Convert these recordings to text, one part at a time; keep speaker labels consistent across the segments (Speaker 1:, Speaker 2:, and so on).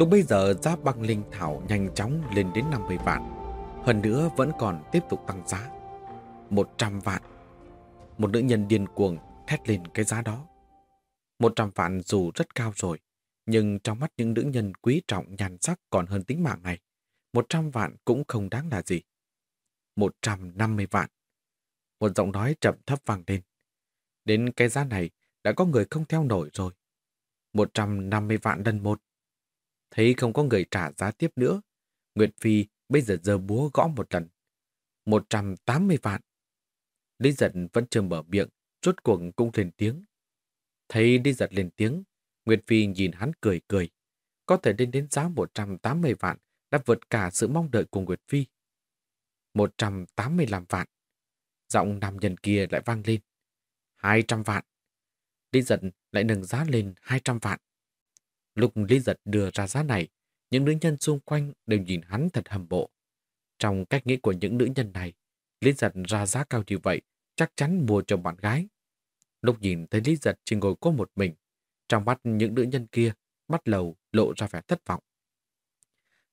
Speaker 1: Lúc bây giờ giá băng linh thảo nhanh chóng lên đến 50 vạn. Hơn nữa vẫn còn tiếp tục tăng giá. 100 vạn. Một nữ nhân điên cuồng thét lên cái giá đó. 100 vạn dù rất cao rồi, nhưng trong mắt những nữ nhân quý trọng nhan sắc còn hơn tính mạng này, 100 vạn cũng không đáng là gì. 150 vạn. Một giọng nói chậm thấp vang lên. Đến cái giá này đã có người không theo nổi rồi. 150 vạn lần một. Thấy không có người trả giá tiếp nữa, Nguyệt Phi bây giờ giơ búa gõ một lần. 180 vạn. Lý giật vẫn chưa mở miệng, rốt cuộc cũng lên tiếng. Thấy Lý giật lên tiếng, Nguyệt Phi nhìn hắn cười cười. Có thể lên đến giá 180 vạn đã vượt cả sự mong đợi của Nguyệt Phi. 185 vạn. Giọng nam nhân kia lại vang lên. 200 vạn. Lý giật lại nâng giá lên 200 vạn. Lúc Lý Giật đưa ra giá này, những nữ nhân xung quanh đều nhìn hắn thật hầm bộ. Trong cách nghĩ của những nữ nhân này, Lý Giật ra giá cao như vậy, chắc chắn mua cho bạn gái. Lúc nhìn thấy Lý Giật chỉ ngồi có một mình, trong mắt những nữ nhân kia bắt đầu lộ ra vẻ thất vọng.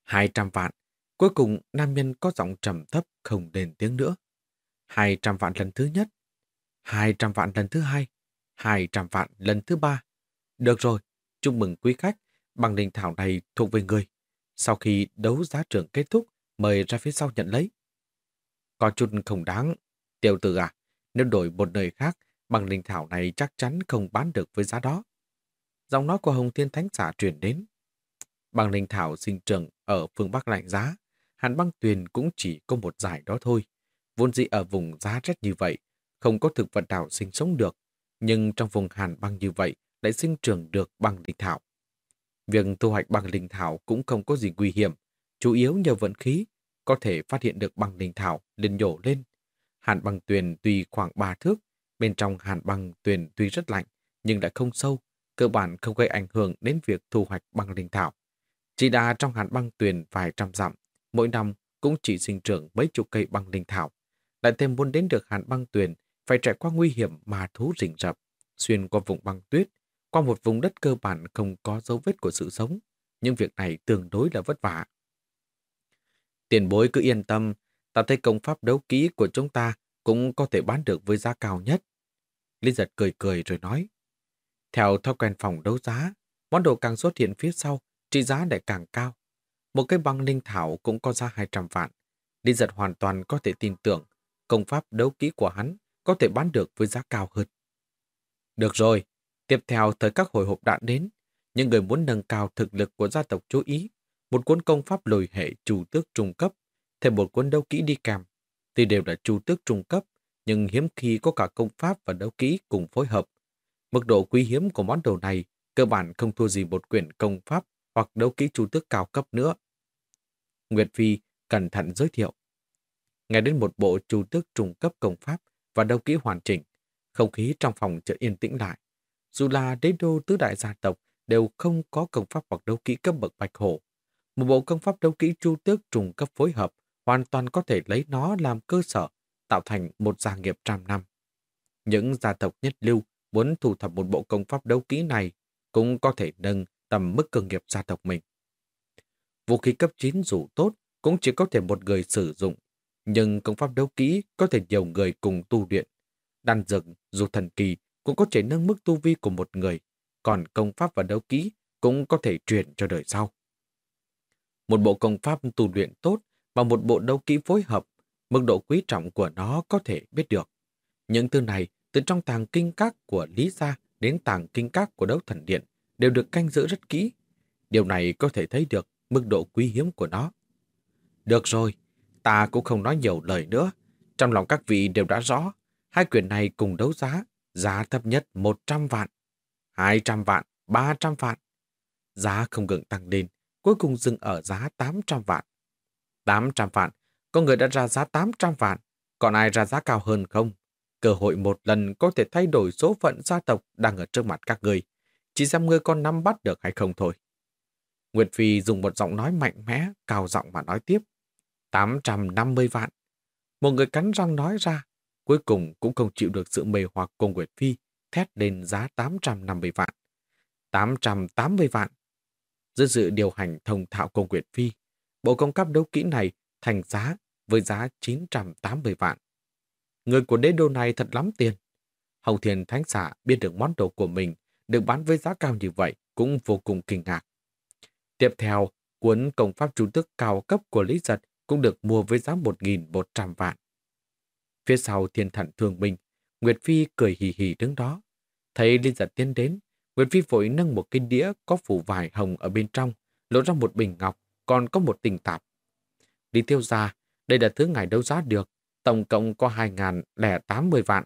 Speaker 1: 200 vạn, cuối cùng nam nhân có giọng trầm thấp không đền tiếng nữa. 200 vạn lần thứ nhất, 200 vạn lần thứ hai, 200 vạn lần thứ ba. Được rồi, chúc mừng quý khách, bằng đình thảo này thuộc về người. Sau khi đấu giá trưởng kết thúc, mời ra phía sau nhận lấy. Có chút không đáng. Tiểu tử à, nếu đổi một nơi khác, bằng đình thảo này chắc chắn không bán được với giá đó. Giọng nói của Hồng Thiên Thánh Giả truyền đến. Bằng đình thảo sinh trưởng ở phương Bắc lạnh giá, hàn băng tuyền cũng chỉ có một giải đó thôi. Vốn dĩ ở vùng giá rét như vậy, không có thực vật đảo sinh sống được. Nhưng trong vùng hàn băng như vậy, lại sinh trưởng được bằng linh thảo. Việc thu hoạch bằng linh thảo cũng không có gì nguy hiểm, chủ yếu nhờ vận khí, có thể phát hiện được bằng linh thảo liền nhổ lên. Hàn băng tuyền tuy khoảng 3 thước, bên trong hàn băng tuyền tuy rất lạnh, nhưng lại không sâu, cơ bản không gây ảnh hưởng đến việc thu hoạch bằng linh thảo. Chỉ đa trong hàn băng tuyền vài trăm dặm, mỗi năm cũng chỉ sinh trưởng mấy chục cây băng linh thảo. Lại thêm muốn đến được hàn băng tuyền, phải trải qua nguy hiểm mà thú rình rập, xuyên qua vùng băng tuyết, qua một vùng đất cơ bản không có dấu vết của sự sống, nhưng việc này tương đối là vất vả. Tiền bối cứ yên tâm, ta thấy công pháp đấu kỹ của chúng ta cũng có thể bán được với giá cao nhất. Lý giật cười cười rồi nói. Theo thói quen phòng đấu giá, món đồ càng xuất hiện phía sau, trị giá lại càng cao. Một cái băng linh thảo cũng có giá 200 vạn. Lý giật hoàn toàn có thể tin tưởng công pháp đấu kỹ của hắn có thể bán được với giá cao hơn. Được rồi, Tiếp theo thời các hồi hộp đã đến, những người muốn nâng cao thực lực của gia tộc chú ý, một cuốn công pháp lồi hệ chủ tước trung cấp, thêm một cuốn đấu kỹ đi kèm. Tuy đều là chủ tước trung cấp, nhưng hiếm khi có cả công pháp và đấu kỹ cùng phối hợp. Mức độ quý hiếm của món đồ này cơ bản không thua gì một quyển công pháp hoặc đấu kỹ chủ tước cao cấp nữa. Nguyệt Phi cẩn thận giới thiệu. Nghe đến một bộ chủ tước trung cấp công pháp và đấu kỹ hoàn chỉnh, không khí trong phòng chợt yên tĩnh lại. Dù là đế đô tứ đại gia tộc đều không có công pháp hoặc đấu kỹ cấp bậc bạch hổ. Một bộ công pháp đấu kỹ chu tước trùng cấp phối hợp hoàn toàn có thể lấy nó làm cơ sở, tạo thành một gia nghiệp trăm năm. Những gia tộc nhất lưu muốn thu thập một bộ công pháp đấu kỹ này cũng có thể nâng tầm mức cơ nghiệp gia tộc mình. Vũ khí cấp 9 dù tốt cũng chỉ có thể một người sử dụng, nhưng công pháp đấu kỹ có thể nhiều người cùng tu luyện. Đan dược dù thần kỳ cũng có thể nâng mức tu vi của một người, còn công pháp và đấu kỹ cũng có thể truyền cho đời sau. Một bộ công pháp tu luyện tốt và một bộ đấu kỹ phối hợp, mức độ quý trọng của nó có thể biết được. Những thứ này, từ trong tàng kinh các của Lý Gia đến tàng kinh các của đấu thần điện, đều được canh giữ rất kỹ. Điều này có thể thấy được mức độ quý hiếm của nó. Được rồi, ta cũng không nói nhiều lời nữa. Trong lòng các vị đều đã rõ, hai quyền này cùng đấu giá giá thấp nhất 100 vạn, 200 vạn, 300 vạn. Giá không ngừng tăng lên, cuối cùng dừng ở giá 800 vạn. 800 vạn, có người đã ra giá 800 vạn, còn ai ra giá cao hơn không? Cơ hội một lần có thể thay đổi số phận gia tộc đang ở trước mặt các người. Chỉ xem ngươi con nắm bắt được hay không thôi. Nguyệt Phi dùng một giọng nói mạnh mẽ, cao giọng mà nói tiếp. 850 vạn. Một người cắn răng nói ra, cuối cùng cũng không chịu được sự mê hoặc của Nguyệt Phi, thét lên giá 850 vạn. 880 vạn. Dưới sự điều hành thông thạo của Nguyệt Phi, bộ công cấp đấu kỹ này thành giá với giá 980 vạn. Người của đế đô này thật lắm tiền. Hồng Thiền Thánh Xạ biết được món đồ của mình được bán với giá cao như vậy cũng vô cùng kinh ngạc. Tiếp theo, cuốn công pháp chú tức cao cấp của Lý Giật cũng được mua với giá 1.100 vạn. Phía sau thiên thận thường bình Nguyệt Phi cười hì hì đứng đó. Thấy liên Giật tiến đến, Nguyệt Phi vội nâng một cái đĩa có phủ vải hồng ở bên trong, lộ ra một bình ngọc, còn có một tình tạp. đi tiêu ra, đây là thứ ngài đấu giá được, tổng cộng có 2.080 vạn,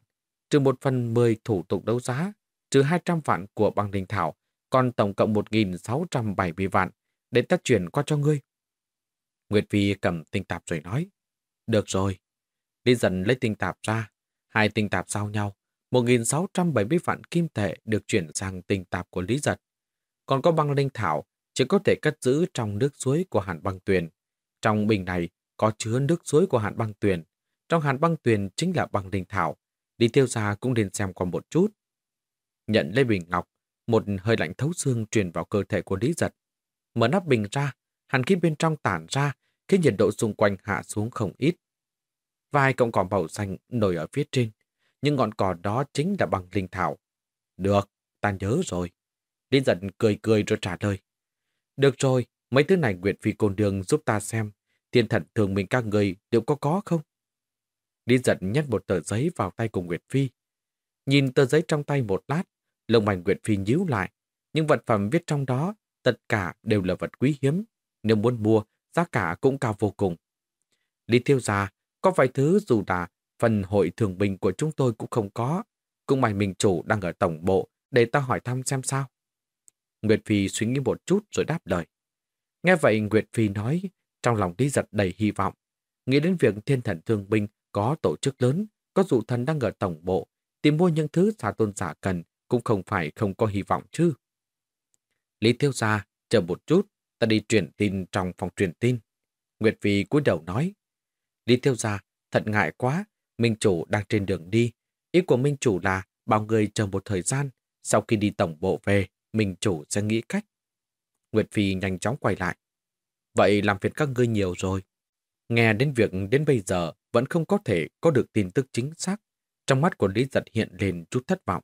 Speaker 1: trừ một phần 10 thủ tục đấu giá, trừ 200 vạn của băng đình thảo, còn tổng cộng 1.670 vạn, để ta chuyển qua cho ngươi. Nguyệt Phi cầm tinh tạp rồi nói, được rồi. Lý dần lấy tinh tạp ra, hai tinh tạp giao nhau, 1.670 vạn kim tệ được chuyển sang tinh tạp của Lý Giật. Còn có băng linh thảo chỉ có thể cất giữ trong nước suối của hàn băng tuyền. Trong bình này có chứa nước suối của hàn băng tuyền. Trong hàn băng tuyền chính là băng linh thảo. Đi tiêu ra cũng nên xem qua một chút. Nhận lấy bình ngọc, một hơi lạnh thấu xương truyền vào cơ thể của Lý Giật. Mở nắp bình ra, hàn khí bên trong tản ra, khiến nhiệt độ xung quanh hạ xuống không ít. Vài cọng cỏ màu xanh nổi ở phía trên, nhưng ngọn cỏ đó chính là bằng linh thảo. Được, ta nhớ rồi. Lý giận cười cười rồi trả lời. Được rồi, mấy thứ này Nguyệt Phi Côn Đường giúp ta xem. Thiên thần thường mình các người liệu có có không? Lý giận nhét một tờ giấy vào tay của Nguyệt Phi. Nhìn tờ giấy trong tay một lát, lông mảnh Nguyệt Phi nhíu lại. Nhưng vật phẩm viết trong đó, tất cả đều là vật quý hiếm. Nếu muốn mua, giá cả cũng cao vô cùng. Lý Thiêu Gia, có vài thứ dù là phần hội thường bình của chúng tôi cũng không có. Cũng mày mình chủ đang ở tổng bộ để ta hỏi thăm xem sao. Nguyệt Phi suy nghĩ một chút rồi đáp lời. Nghe vậy Nguyệt Phi nói, trong lòng đi giật đầy hy vọng. Nghĩ đến việc thiên thần thương binh có tổ chức lớn, có dụ thần đang ở tổng bộ, tìm mua những thứ xa tôn giả cần cũng không phải không có hy vọng chứ. Lý Thiêu Gia, chờ một chút, ta đi truyền tin trong phòng truyền tin. Nguyệt Phi cúi đầu nói. Lý Thiêu Gia, thật ngại quá, Minh Chủ đang trên đường đi. Ý của Minh Chủ là bảo người chờ một thời gian, sau khi đi tổng bộ về, Minh Chủ sẽ nghĩ cách. Nguyệt Phi nhanh chóng quay lại. Vậy làm phiền các ngươi nhiều rồi. Nghe đến việc đến bây giờ vẫn không có thể có được tin tức chính xác. Trong mắt của Lý Giật hiện lên chút thất vọng.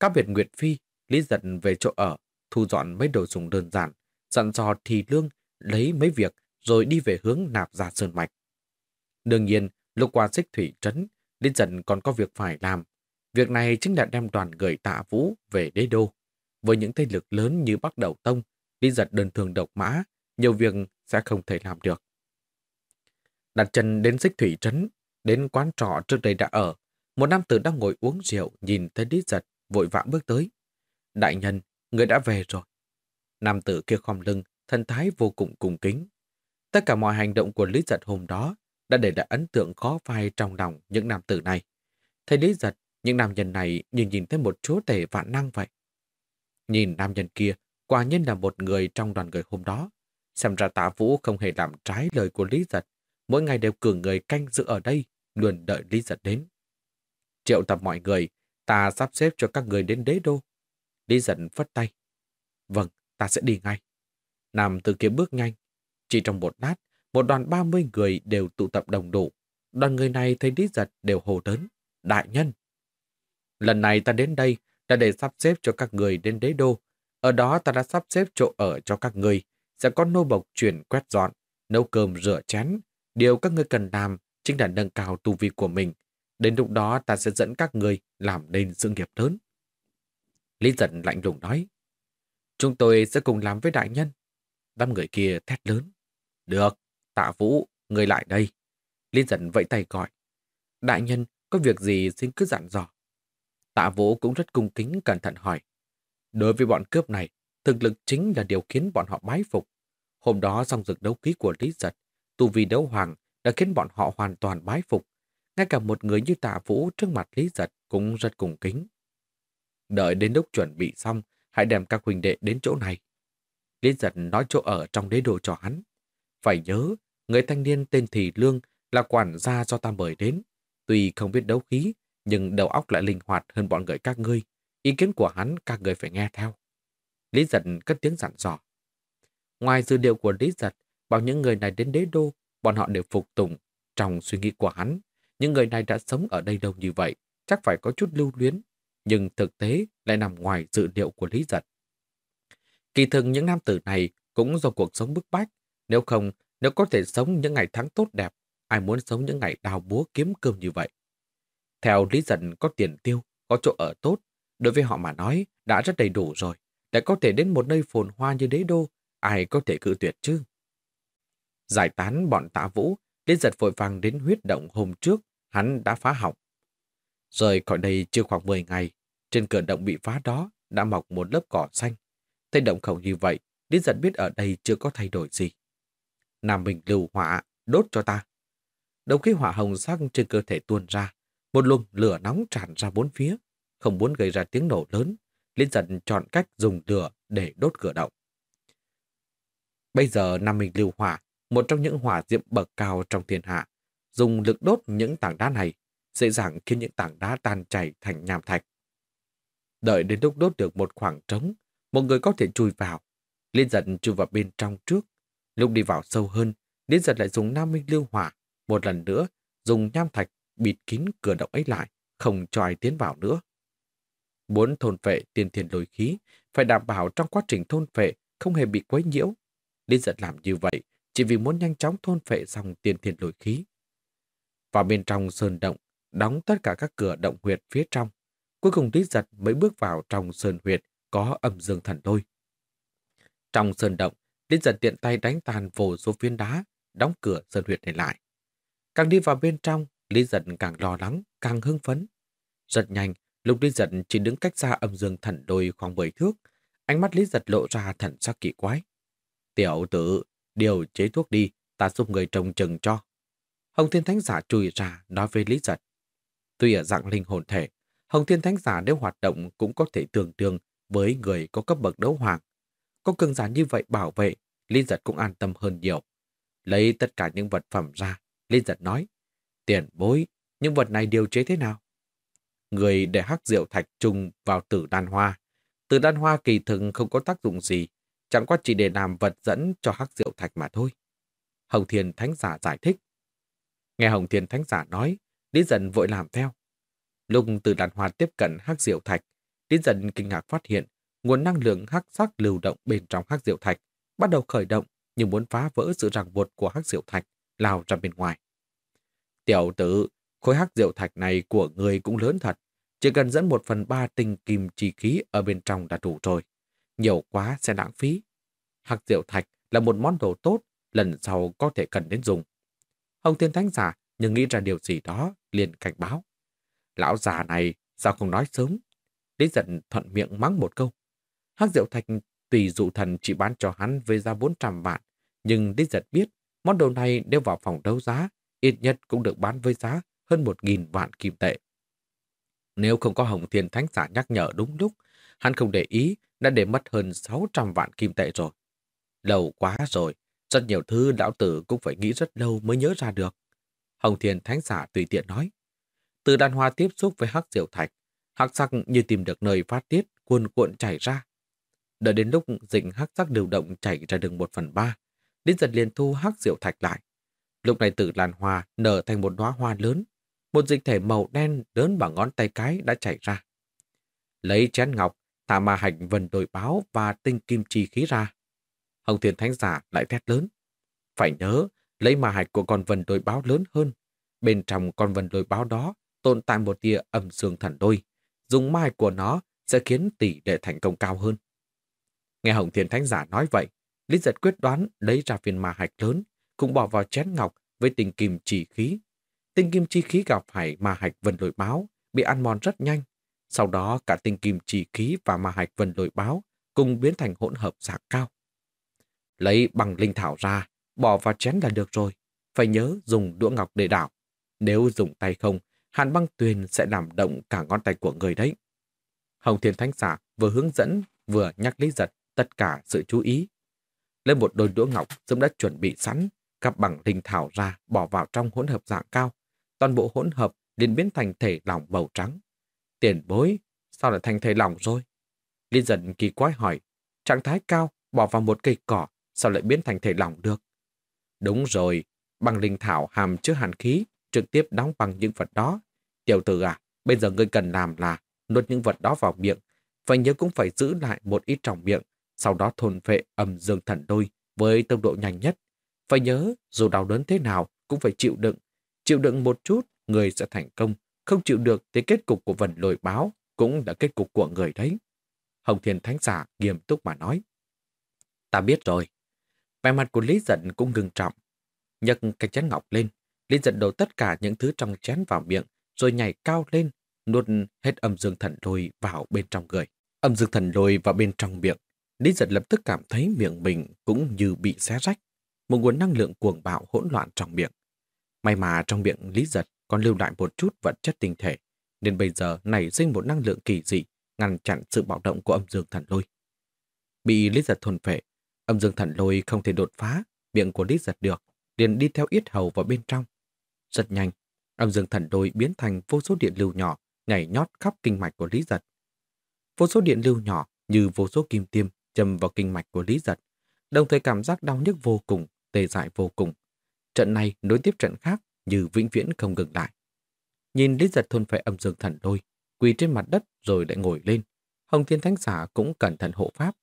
Speaker 1: Các biệt Nguyệt Phi, Lý Giật về chỗ ở, thu dọn mấy đồ dùng đơn giản, dặn dò thì lương, lấy mấy việc rồi đi về hướng nạp ra sơn mạch. Đương nhiên, lúc qua xích thủy trấn, đến dần còn có việc phải làm. Việc này chính là đem đoàn người tạ vũ về đế đô. Với những thế lực lớn như Bắc Đầu Tông, Lý Giật đơn thường độc mã, nhiều việc sẽ không thể làm được. Đặt chân đến xích thủy trấn, đến quán trọ trước đây đã ở, một nam tử đang ngồi uống rượu nhìn thấy Lý Giật vội vã bước tới. Đại nhân, người đã về rồi. Nam tử kia khom lưng, thân thái vô cùng cung kính. Tất cả mọi hành động của Lý Giật hôm đó đã để lại ấn tượng khó phai trong lòng những nam tử này. Thấy Lý Giật, những nam nhân này như nhìn thấy một chúa tể vạn năng vậy. Nhìn nam nhân kia, quả nhiên là một người trong đoàn người hôm đó. Xem ra tạ vũ không hề làm trái lời của Lý Giật. Mỗi ngày đều cử người canh giữ ở đây, luôn đợi Lý Giật đến. Triệu tập mọi người, ta sắp xếp cho các người đến đế đô. Lý Giật phất tay. Vâng, ta sẽ đi ngay. Nam từ kia bước nhanh. Chỉ trong một lát, một đoàn 30 người đều tụ tập đồng đủ. Đoàn người này thấy Lý Giật đều hồ lớn. Đại nhân! Lần này ta đến đây là để sắp xếp cho các người đến đế đô. Ở đó ta đã sắp xếp chỗ ở cho các người. Sẽ có nô bộc chuyển quét dọn, nấu cơm rửa chén. Điều các người cần làm chính là nâng cao tu vi của mình. Đến lúc đó ta sẽ dẫn các người làm nên sự nghiệp lớn. Lý giật lạnh lùng nói. Chúng tôi sẽ cùng làm với đại nhân. Đám người kia thét lớn. Được, tạ vũ, người lại đây. Lý giận vẫy tay gọi. Đại nhân, có việc gì xin cứ dặn dò. Tạ Vũ cũng rất cung kính cẩn thận hỏi. Đối với bọn cướp này, thực lực chính là điều khiến bọn họ bái phục. Hôm đó song dực đấu khí của Lý Giật, tu vi đấu hoàng đã khiến bọn họ hoàn toàn bái phục. Ngay cả một người như tạ vũ trước mặt Lý Giật cũng rất cùng kính. Đợi đến lúc chuẩn bị xong, hãy đem các huynh đệ đến chỗ này. Lý Giật nói chỗ ở trong đế đồ cho hắn. Phải nhớ, người thanh niên tên Thị Lương là quản gia do ta mời đến. Tuy không biết đấu khí, nhưng đầu óc lại linh hoạt hơn bọn người các ngươi. Ý kiến của hắn các người phải nghe theo. Lý Giật cất tiếng dặn dò. Ngoài dữ liệu của Lý Giật, bảo những người này đến đế đô, bọn họ đều phục tùng. Trong suy nghĩ của hắn, những người này đã sống ở đây lâu như vậy, chắc phải có chút lưu luyến, nhưng thực tế lại nằm ngoài dự liệu của Lý Giật. Kỳ thực những nam tử này cũng do cuộc sống bức bách, nếu không, nếu có thể sống những ngày tháng tốt đẹp, ai muốn sống những ngày đào búa kiếm cơm như vậy. Theo Lý dần có tiền tiêu, có chỗ ở tốt, đối với họ mà nói đã rất đầy đủ rồi, lại có thể đến một nơi phồn hoa như đế đô, ai có thể cự tuyệt chứ? Giải tán bọn tạ vũ, Lý Giật vội vàng đến huyết động hôm trước, hắn đã phá hỏng. Rời khỏi đây chưa khoảng 10 ngày, trên cửa động bị phá đó đã mọc một lớp cỏ xanh. Thấy động khẩu như vậy, Lý Giật biết ở đây chưa có thay đổi gì. Nam Bình lưu hỏa, đốt cho ta. Đầu khí hỏa hồng sắc trên cơ thể tuôn ra, một luồng lửa nóng tràn ra bốn phía. Không muốn gây ra tiếng nổ lớn, liên dần chọn cách dùng lửa để đốt cửa động. Bây giờ Nam Minh lưu hỏa, một trong những hỏa diệm bậc cao trong thiên hạ, dùng lực đốt những tảng đá này, dễ dàng khiến những tảng đá tan chảy thành nham thạch. Đợi đến lúc đốt được một khoảng trống, một người có thể chui vào. Liên dần chui vào bên trong trước. Lúc đi vào sâu hơn, Liên giật lại dùng nam minh lưu hỏa, một lần nữa dùng nham thạch bịt kín cửa động ấy lại, không cho ai tiến vào nữa. Muốn thôn vệ tiền thiền lôi khí, phải đảm bảo trong quá trình thôn vệ không hề bị quấy nhiễu. Liên giật làm như vậy chỉ vì muốn nhanh chóng thôn phệ xong tiền thiền lôi khí. Vào bên trong sơn động, đóng tất cả các cửa động huyệt phía trong. Cuối cùng Lý Giật mới bước vào trong sơn huyệt có âm dương thần lôi. Trong sơn động, Lý Giật tiện tay đánh tàn vồ số viên đá, đóng cửa sơn huyệt này lại. Càng đi vào bên trong, Lý Giật càng lo lắng, càng hưng phấn. Rất nhanh, lúc Lý Giật chỉ đứng cách xa âm dương thần đôi khoảng 10 thước, ánh mắt Lý Giật lộ ra thần sắc kỳ quái. Tiểu tử, điều chế thuốc đi, ta giúp người trồng chừng cho. Hồng Thiên Thánh Giả chui ra nói với Lý Giật. Tuy ở dạng linh hồn thể, Hồng Thiên Thánh Giả nếu hoạt động cũng có thể tương đương với người có cấp bậc đấu hoàng. Có cường giả như vậy bảo vệ, linh Giật cũng an tâm hơn nhiều. Lấy tất cả những vật phẩm ra, linh Giật nói, tiền bối, những vật này điều chế thế nào? Người để hắc rượu thạch trùng vào tử đan hoa. Tử đan hoa kỳ thường không có tác dụng gì, chẳng qua chỉ để làm vật dẫn cho hắc rượu thạch mà thôi. Hồng Thiên Thánh Giả giải thích. Nghe Hồng Thiên Thánh Giả nói, Lý Dần vội làm theo. Lúc từ đàn hoa tiếp cận hắc diệu thạch, Lý Dần kinh ngạc phát hiện nguồn năng lượng hắc sắc lưu động bên trong hắc diệu thạch bắt đầu khởi động như muốn phá vỡ sự ràng buộc của hắc diệu thạch lao ra bên ngoài. Tiểu tử, khối hắc diệu thạch này của người cũng lớn thật. Chỉ cần dẫn một phần ba tinh kim chi khí ở bên trong đã đủ rồi. Nhiều quá sẽ lãng phí. Hắc diệu thạch là một món đồ tốt, lần sau có thể cần đến dùng. Hồng Thiên Thánh Giả nhưng nghĩ ra điều gì đó, liền cảnh báo. Lão già này sao không nói sớm? Lý giận thuận miệng mắng một câu. Hắc Diệu Thạch tùy dụ thần chỉ bán cho hắn với giá 400 vạn, nhưng Lý giật biết món đồ này nếu vào phòng đấu giá, ít nhất cũng được bán với giá hơn 1.000 vạn kim tệ. Nếu không có Hồng Thiên Thánh Giả nhắc nhở đúng lúc, hắn không để ý đã để mất hơn 600 vạn kim tệ rồi. Lâu quá rồi, rất nhiều thứ lão tử cũng phải nghĩ rất lâu mới nhớ ra được. Hồng Thiên Thánh Giả tùy tiện nói. Từ đàn hoa tiếp xúc với hắc diệu thạch, hắc sắc như tìm được nơi phát tiết, cuồn cuộn chảy ra. Đợi đến lúc dịch hắc sắc điều động chảy ra đường một phần ba, Lý giật liền thu hắc diệu thạch lại. Lúc này tử làn hoa nở thành một đóa hoa lớn, một dịch thể màu đen lớn bằng ngón tay cái đã chảy ra. Lấy chén ngọc, thả ma hành vần đổi báo và tinh kim chi khí ra. Hồng Thiên Thánh Giả lại thét lớn. Phải nhớ, lấy ma hạch của con vần đôi báo lớn hơn. Bên trong con vần đôi báo đó tồn tại một tia âm dương thần đôi. Dùng ma hạch của nó sẽ khiến tỷ lệ thành công cao hơn. Nghe Hồng Thiên Thánh Giả nói vậy, Lý Giật quyết đoán lấy ra viên ma hạch lớn, cũng bỏ vào chén ngọc với tình kim chỉ khí. Tinh kim chi khí gặp phải ma hạch vần lội báo, bị ăn mòn rất nhanh. Sau đó cả tinh kim chỉ khí và ma hạch vần lội báo cùng biến thành hỗn hợp dạng cao. Lấy bằng linh thảo ra, bỏ vào chén là được rồi. Phải nhớ dùng đũa ngọc để đảo. Nếu dùng tay không, hàn băng tuyền sẽ làm động cả ngón tay của người đấy. Hồng Thiên Thánh Giả vừa hướng dẫn vừa nhắc Lý Giật tất cả sự chú ý. Lấy một đôi đũa ngọc Dũng đã chuẩn bị sẵn, cặp bằng linh thảo ra bỏ vào trong hỗn hợp dạng cao. Toàn bộ hỗn hợp liền biến thành thể lỏng màu trắng. Tiền bối, sao lại thành thể lỏng rồi? Liên dần kỳ quái hỏi, trạng thái cao bỏ vào một cây cỏ, sao lại biến thành thể lỏng được? Đúng rồi, bằng linh thảo hàm chứa hàn khí, trực tiếp đóng bằng những vật đó. Tiểu tử à, bây giờ ngươi cần làm là nuốt những vật đó vào miệng, phải nhớ cũng phải giữ lại một ít trong miệng, sau đó thôn vệ âm dương thần đôi với tốc độ nhanh nhất. Phải nhớ, dù đau đớn thế nào cũng phải chịu đựng. Chịu đựng một chút, người sẽ thành công. Không chịu được thì kết cục của vần lồi báo cũng là kết cục của người đấy. Hồng Thiên Thánh Giả nghiêm túc mà nói. Ta biết rồi. Vẻ mặt của Lý Giận cũng ngừng trọng. Nhấc cái chén ngọc lên, Lý Giận đổ tất cả những thứ trong chén vào miệng, rồi nhảy cao lên, nuốt hết âm dương thần lôi vào bên trong người. Âm dương thần lôi vào bên trong miệng. Lý giật lập tức cảm thấy miệng mình cũng như bị xé rách. Một nguồn năng lượng cuồng bạo hỗn loạn trong miệng. May mà trong miệng Lý giật còn lưu lại một chút vật chất tinh thể, nên bây giờ nảy sinh một năng lượng kỳ dị, ngăn chặn sự bạo động của âm dương thần lôi. Bị Lý giật thuần phệ, âm dương thần lôi không thể đột phá miệng của Lý giật được, liền đi theo yết hầu vào bên trong. Rất nhanh, âm dương thần lôi biến thành vô số điện lưu nhỏ, nhảy nhót khắp kinh mạch của Lý Giật. Vô số điện lưu nhỏ như vô số kim tiêm châm vào kinh mạch của Lý Giật, đồng thời cảm giác đau nhức vô cùng, tê dại vô cùng. Trận này nối tiếp trận khác như vĩnh viễn không ngừng lại. Nhìn Lý Giật thôn phải âm dương thần đôi, quỳ trên mặt đất rồi lại ngồi lên. Hồng Thiên Thánh Giả cũng cẩn thận hộ pháp.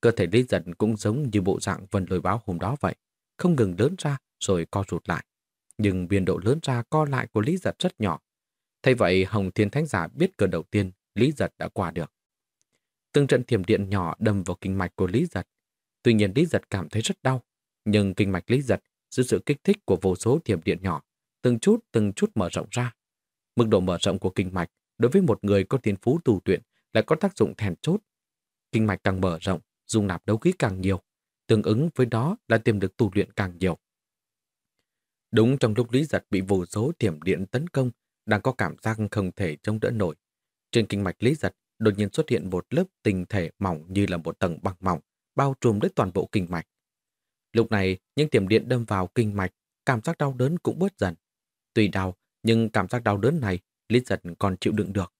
Speaker 1: Cơ thể Lý Giật cũng giống như bộ dạng vần lôi báo hôm đó vậy, không ngừng lớn ra rồi co rụt lại. Nhưng biên độ lớn ra co lại của Lý Giật rất nhỏ, Thay vậy Hồng Thiên Thánh Giả biết cơn đầu tiên Lý Giật đã qua được. Từng trận thiểm điện nhỏ đâm vào kinh mạch của Lý Giật. Tuy nhiên Lý Giật cảm thấy rất đau, nhưng kinh mạch Lý Giật dưới sự kích thích của vô số thiểm điện nhỏ, từng chút từng chút mở rộng ra. Mức độ mở rộng của kinh mạch đối với một người có thiên phú tu luyện lại có tác dụng thèn chốt. Kinh mạch càng mở rộng, dung nạp đấu khí càng nhiều, tương ứng với đó là tiềm lực tu luyện càng nhiều. Đúng trong lúc Lý Giật bị vô số thiểm điện tấn công đang có cảm giác không thể chống đỡ nổi. Trên kinh mạch lý giật, đột nhiên xuất hiện một lớp tinh thể mỏng như là một tầng băng mỏng, bao trùm lấy toàn bộ kinh mạch. Lúc này, những tiềm điện đâm vào kinh mạch, cảm giác đau đớn cũng bớt dần. Tuy đau, nhưng cảm giác đau đớn này, Lý Giật còn chịu đựng được.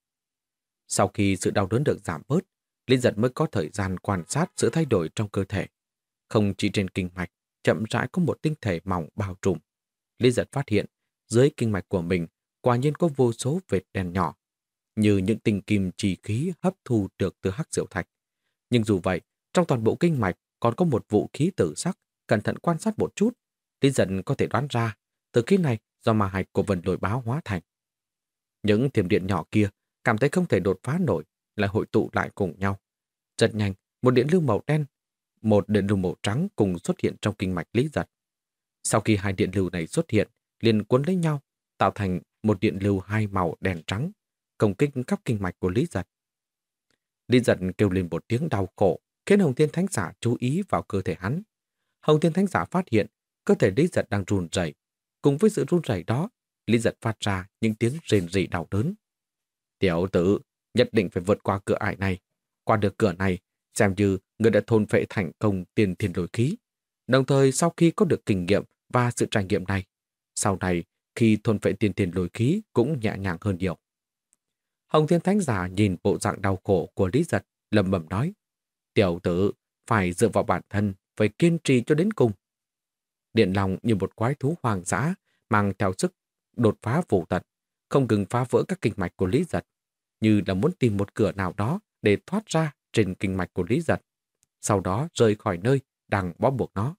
Speaker 1: Sau khi sự đau đớn được giảm bớt, Lý Giật mới có thời gian quan sát sự thay đổi trong cơ thể. Không chỉ trên kinh mạch, chậm rãi có một tinh thể mỏng bao trùm. Lý Giật phát hiện, dưới kinh mạch của mình quả nhiên có vô số vệt đèn nhỏ, như những tinh kim trì khí hấp thu được từ hắc diệu thạch. Nhưng dù vậy, trong toàn bộ kinh mạch còn có một vũ khí tử sắc, cẩn thận quan sát một chút, Lý dần có thể đoán ra, từ khí này do ma hạch của vần đổi báo hóa thành. Những thiểm điện nhỏ kia cảm thấy không thể đột phá nổi, lại hội tụ lại cùng nhau. Rất nhanh, một điện lưu màu đen, một điện lưu màu trắng cùng xuất hiện trong kinh mạch Lý giật. Sau khi hai điện lưu này xuất hiện, liền cuốn lấy nhau, tạo thành một điện lưu hai màu đèn trắng, công kích khắp kinh mạch của Lý Giật. Lý Giật kêu lên một tiếng đau khổ, khiến Hồng Thiên Thánh Giả chú ý vào cơ thể hắn. Hồng Thiên Thánh Giả phát hiện cơ thể Lý Giật đang run rẩy. Cùng với sự run rẩy đó, Lý Giật phát ra những tiếng rền rỉ đau đớn. Tiểu tử, nhất định phải vượt qua cửa ải này. Qua được cửa này, xem như người đã thôn phệ thành công tiền thiên lôi khí. Đồng thời sau khi có được kinh nghiệm và sự trải nghiệm này, sau này khi thôn vệ tiền tiền lôi khí cũng nhẹ nhàng hơn nhiều. Hồng Thiên Thánh Giả nhìn bộ dạng đau khổ của Lý Giật, lầm bầm nói, tiểu tử, phải dựa vào bản thân, phải kiên trì cho đến cùng. Điện lòng như một quái thú hoàng dã, mang theo sức đột phá vô tận, không ngừng phá vỡ các kinh mạch của Lý Giật, như là muốn tìm một cửa nào đó để thoát ra trên kinh mạch của Lý Giật, sau đó rời khỏi nơi đang bó buộc nó.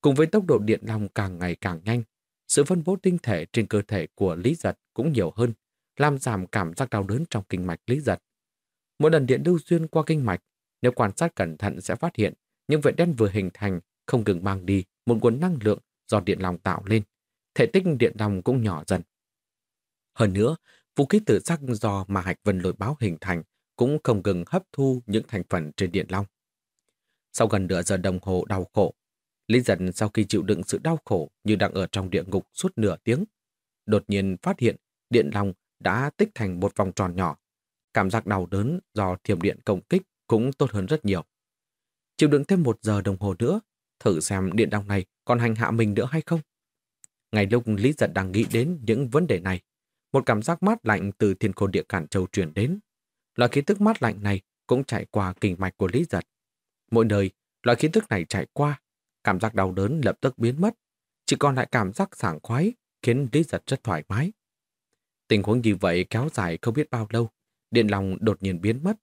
Speaker 1: Cùng với tốc độ điện long càng ngày càng nhanh, sự phân bố tinh thể trên cơ thể của Lý Giật cũng nhiều hơn, làm giảm cảm giác đau đớn trong kinh mạch Lý Giật. Mỗi lần điện lưu xuyên qua kinh mạch, nếu quan sát cẩn thận sẽ phát hiện những vệt đen vừa hình thành không ngừng mang đi một nguồn năng lượng do điện lòng tạo lên. Thể tích điện lòng cũng nhỏ dần. Hơn nữa, Vũ khí tự sắc do mà hạch vân lôi báo hình thành cũng không ngừng hấp thu những thành phần trên điện long. Sau gần nửa giờ đồng hồ đau khổ, Lý dần sau khi chịu đựng sự đau khổ như đang ở trong địa ngục suốt nửa tiếng, đột nhiên phát hiện điện long đã tích thành một vòng tròn nhỏ. Cảm giác đau đớn do thiểm điện công kích cũng tốt hơn rất nhiều. Chịu đựng thêm một giờ đồng hồ nữa, thử xem điện đau này còn hành hạ mình nữa hay không. Ngày lúc Lý giật đang nghĩ đến những vấn đề này, một cảm giác mát lạnh từ thiên khôn địa cản châu truyền đến. Loại khí tức mát lạnh này cũng chạy qua kinh mạch của Lý giật. Mỗi nơi, loại khí tức này chạy qua, cảm giác đau đớn lập tức biến mất, chỉ còn lại cảm giác sảng khoái, khiến Lý giật rất thoải mái. Tình huống như vậy kéo dài không biết bao lâu, điện lòng đột nhiên biến mất.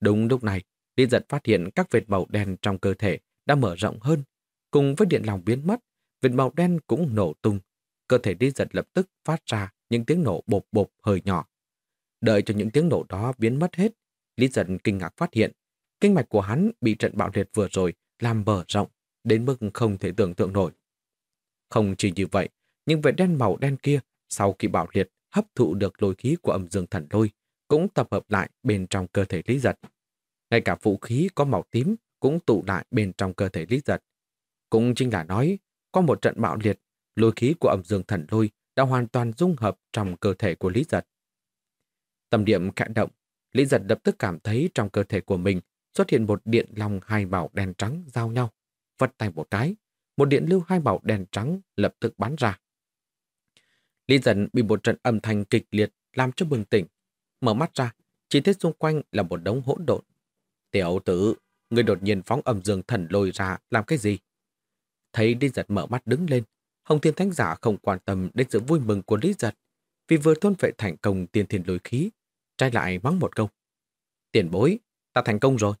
Speaker 1: Đúng lúc này, Lý giật phát hiện các vệt màu đen trong cơ thể đã mở rộng hơn. Cùng với điện lòng biến mất, vệt màu đen cũng nổ tung. Cơ thể Lý giật lập tức phát ra những tiếng nổ bột bột hơi nhỏ. Đợi cho những tiếng nổ đó biến mất hết, Lý giật kinh ngạc phát hiện kinh mạch của hắn bị trận bạo liệt vừa rồi làm mở rộng đến mức không thể tưởng tượng nổi. Không chỉ như vậy, những vệt đen màu đen kia sau khi bạo liệt hấp thụ được lôi khí của âm dương thần lôi cũng tập hợp lại bên trong cơ thể Lý Giật. Ngay cả vũ khí có màu tím cũng tụ lại bên trong cơ thể Lý Giật. Cũng chính là nói, có một trận bạo liệt, lôi khí của âm dương thần lôi đã hoàn toàn dung hợp trong cơ thể của Lý Giật. Tâm điểm khẽ động, Lý Giật lập tức cảm thấy trong cơ thể của mình xuất hiện một điện long hai màu đen trắng giao nhau. Vất tay một cái, một điện lưu hai màu đen trắng lập tức bắn ra. Lý dần bị một trận âm thanh kịch liệt làm cho bừng tỉnh. Mở mắt ra, chỉ thấy xung quanh là một đống hỗn độn. Tiểu tử, người đột nhiên phóng âm dương thần lôi ra làm cái gì? Thấy Lý Giật mở mắt đứng lên, Hồng Thiên Thánh Giả không quan tâm đến sự vui mừng của Lý Giật, vì vừa thôn vệ thành công tiên thiên lôi khí, trai lại mắng một câu. Tiền bối, ta thành công rồi.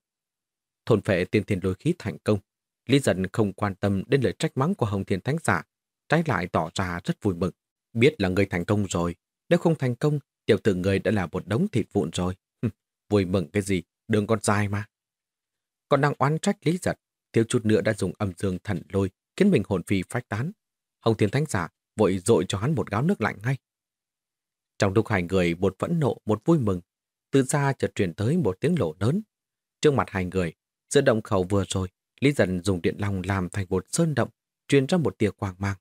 Speaker 1: Thôn vệ tiên thiên lôi khí thành công, Lý Giật không quan tâm đến lời trách mắng của Hồng Thiên Thánh Giả, trái lại tỏ ra rất vui mừng. Biết là người thành công rồi, nếu không thành công, tiểu tử người đã là một đống thịt vụn rồi. vui mừng cái gì, đường con dài mà. Còn đang oán trách Lý Giật, thiếu chút nữa đã dùng âm dương thần lôi khiến mình hồn phi phách tán. Hồng Thiên Thánh Giả vội dội cho hắn một gáo nước lạnh ngay. Trong lúc hai người một phẫn nộ, một vui mừng, từ xa chợt truyền tới một tiếng lộ lớn. Trước mặt hai người, giữa động khẩu vừa rồi, Lý Dần dùng điện long làm thành một sơn động, truyền ra một tia quang mang.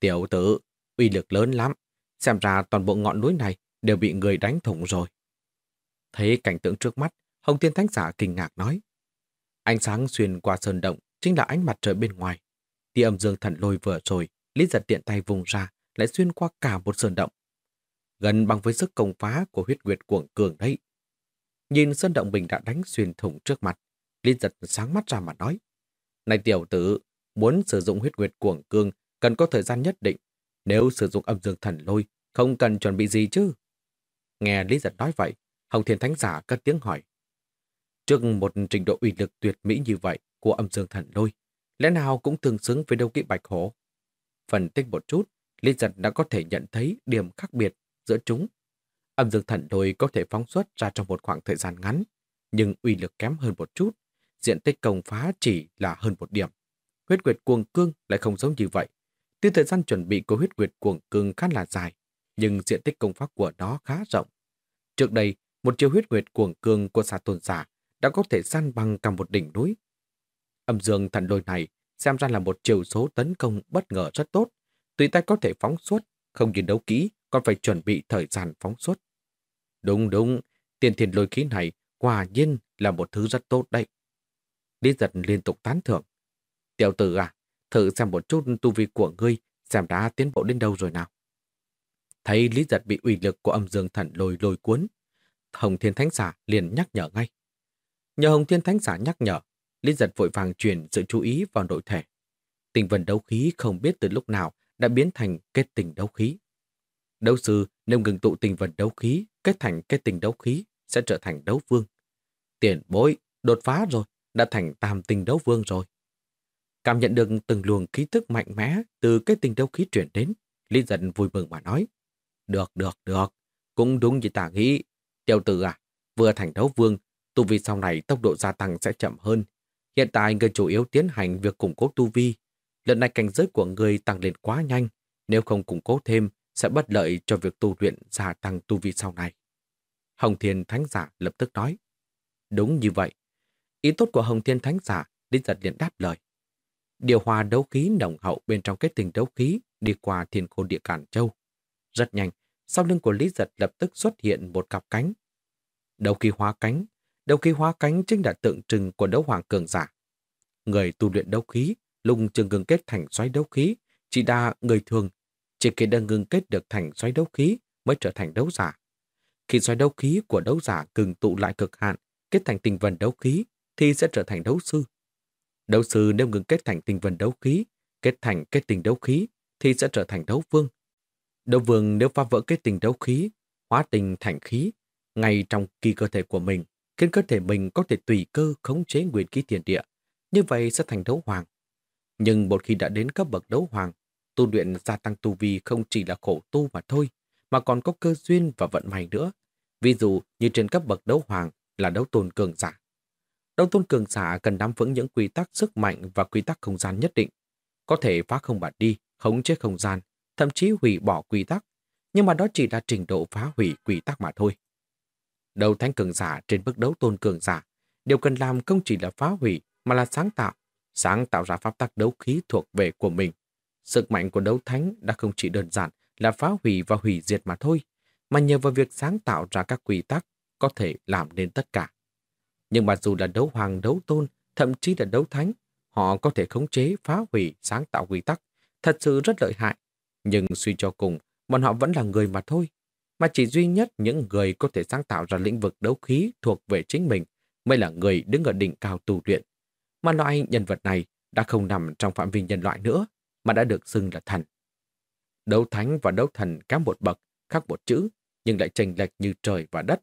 Speaker 1: Tiểu tử, uy lực lớn lắm, xem ra toàn bộ ngọn núi này đều bị người đánh thủng rồi. Thấy cảnh tượng trước mắt, Hồng Thiên Thánh Giả kinh ngạc nói. Ánh sáng xuyên qua sơn động chính là ánh mặt trời bên ngoài. Tia âm dương thần lôi vừa rồi Lý giật điện tay vùng ra, lại xuyên qua cả một sơn động. Gần bằng với sức công phá của huyết nguyệt cuồng cường đấy. Nhìn sơn động mình đã đánh xuyên thủng trước mặt, Lý giật sáng mắt ra mà nói. Này tiểu tử, muốn sử dụng huyết nguyệt cuồng cường cần có thời gian nhất định. Nếu sử dụng âm dương thần lôi, không cần chuẩn bị gì chứ. Nghe Lý giật nói vậy, Hồng Thiên Thánh Giả cất tiếng hỏi. Trước một trình độ uy lực tuyệt mỹ như vậy của âm dương thần lôi, lẽ nào cũng tương xứng với đấu kỹ bạch hổ? Phân tích một chút, Lý Giật đã có thể nhận thấy điểm khác biệt giữa chúng. Âm dương thần lôi có thể phóng xuất ra trong một khoảng thời gian ngắn, nhưng uy lực kém hơn một chút. Diện tích công phá chỉ là hơn một điểm. Huyết quyệt cuồng cương lại không giống như vậy. Tuy thời gian chuẩn bị của huyết quyệt cuồng cương khá là dài, nhưng diện tích công pháp của nó khá rộng. Trước đây, một chiều huyết nguyệt cuồng cương của xà tôn giả đã có thể san bằng cả một đỉnh núi. Âm dương thần lôi này xem ra là một chiều số tấn công bất ngờ rất tốt. Tùy tay có thể phóng suốt, không nhìn đấu kỹ, còn phải chuẩn bị thời gian phóng suốt. Đúng đúng, tiền thiền lôi khí này quả nhiên là một thứ rất tốt đấy. Lý giật liên tục tán thưởng. Tiểu tử à, thử xem một chút tu vi của ngươi, xem đã tiến bộ đến đâu rồi nào. Thấy Lý giật bị ủy lực của âm dương thần lôi lôi cuốn, Hồng Thiên Thánh Giả liền nhắc nhở ngay. Nhờ Hồng Thiên Thánh Giả nhắc nhở, Lý giật vội vàng chuyển sự chú ý vào nội thể. Tình vần đấu khí không biết từ lúc nào đã biến thành kết tình đấu khí. Đấu sư nếu ngừng tụ tình vần đấu khí kết thành kết tình đấu khí sẽ trở thành đấu vương. Tiền bối, đột phá rồi, đã thành tam tình đấu vương rồi. Cảm nhận được từng luồng khí thức mạnh mẽ từ cái tình đấu khí chuyển đến, Lý Dân vui mừng mà nói. Được, được, được, cũng đúng như ta nghĩ. Tiểu tử à, vừa thành đấu vương, tu vi sau này tốc độ gia tăng sẽ chậm hơn, Hiện tại người chủ yếu tiến hành việc củng cố tu vi. Lần này cảnh giới của người tăng lên quá nhanh. Nếu không củng cố thêm, sẽ bất lợi cho việc tu luyện gia tăng tu vi sau này. Hồng Thiên Thánh Giả lập tức nói. Đúng như vậy. Ý tốt của Hồng Thiên Thánh Giả, Lý Giật liền đáp lời. Điều hòa đấu khí nồng hậu bên trong kết tình đấu khí đi qua thiên khôn địa cản châu. Rất nhanh, sau lưng của Lý Giật lập tức xuất hiện một cặp cánh. Đấu khí hóa cánh, đấu khí hóa cánh chính là tượng trưng của đấu hoàng cường giả. Người tu luyện đấu khí, lùng chừng ngừng kết thành xoáy đấu khí, chỉ đa người thường, chỉ khi đang ngừng kết được thành xoáy đấu khí mới trở thành đấu giả. Khi xoáy đấu khí của đấu giả cường tụ lại cực hạn, kết thành tình vần đấu khí, thì sẽ trở thành đấu sư. Đấu sư nếu ngừng kết thành tình vần đấu khí, kết thành kết tình đấu khí, thì sẽ trở thành đấu vương. Đấu vương nếu phá vỡ kết tình đấu khí, hóa tình thành khí, ngay trong kỳ cơ thể của mình, khiến cơ thể mình có thể tùy cơ khống chế nguyên khí thiên địa, như vậy sẽ thành đấu hoàng. Nhưng một khi đã đến cấp bậc đấu hoàng, tu luyện gia tăng tu vi không chỉ là khổ tu mà thôi, mà còn có cơ duyên và vận may nữa. Ví dụ như trên cấp bậc đấu hoàng là đấu tôn cường giả. Đấu tôn cường giả cần nắm vững những quy tắc sức mạnh và quy tắc không gian nhất định. Có thể phá không bản đi, khống chế không gian, thậm chí hủy bỏ quy tắc. Nhưng mà đó chỉ là trình độ phá hủy quy tắc mà thôi. Đấu thánh cường giả trên bước đấu tôn cường giả, điều cần làm không chỉ là phá hủy mà là sáng tạo, sáng tạo ra pháp tắc đấu khí thuộc về của mình. Sức mạnh của đấu thánh đã không chỉ đơn giản là phá hủy và hủy diệt mà thôi, mà nhờ vào việc sáng tạo ra các quy tắc có thể làm nên tất cả. Nhưng mà dù là đấu hoàng, đấu tôn, thậm chí là đấu thánh, họ có thể khống chế, phá hủy, sáng tạo quy tắc, thật sự rất lợi hại. Nhưng suy cho cùng, bọn họ vẫn là người mà thôi. Mà chỉ duy nhất những người có thể sáng tạo ra lĩnh vực đấu khí thuộc về chính mình mới là người đứng ở đỉnh cao tu luyện. Mà loại nhân vật này đã không nằm trong phạm vi nhân loại nữa, mà đã được xưng là thần. Đấu thánh và đấu thần kém một bậc, khác một chữ, nhưng lại chênh lệch như trời và đất.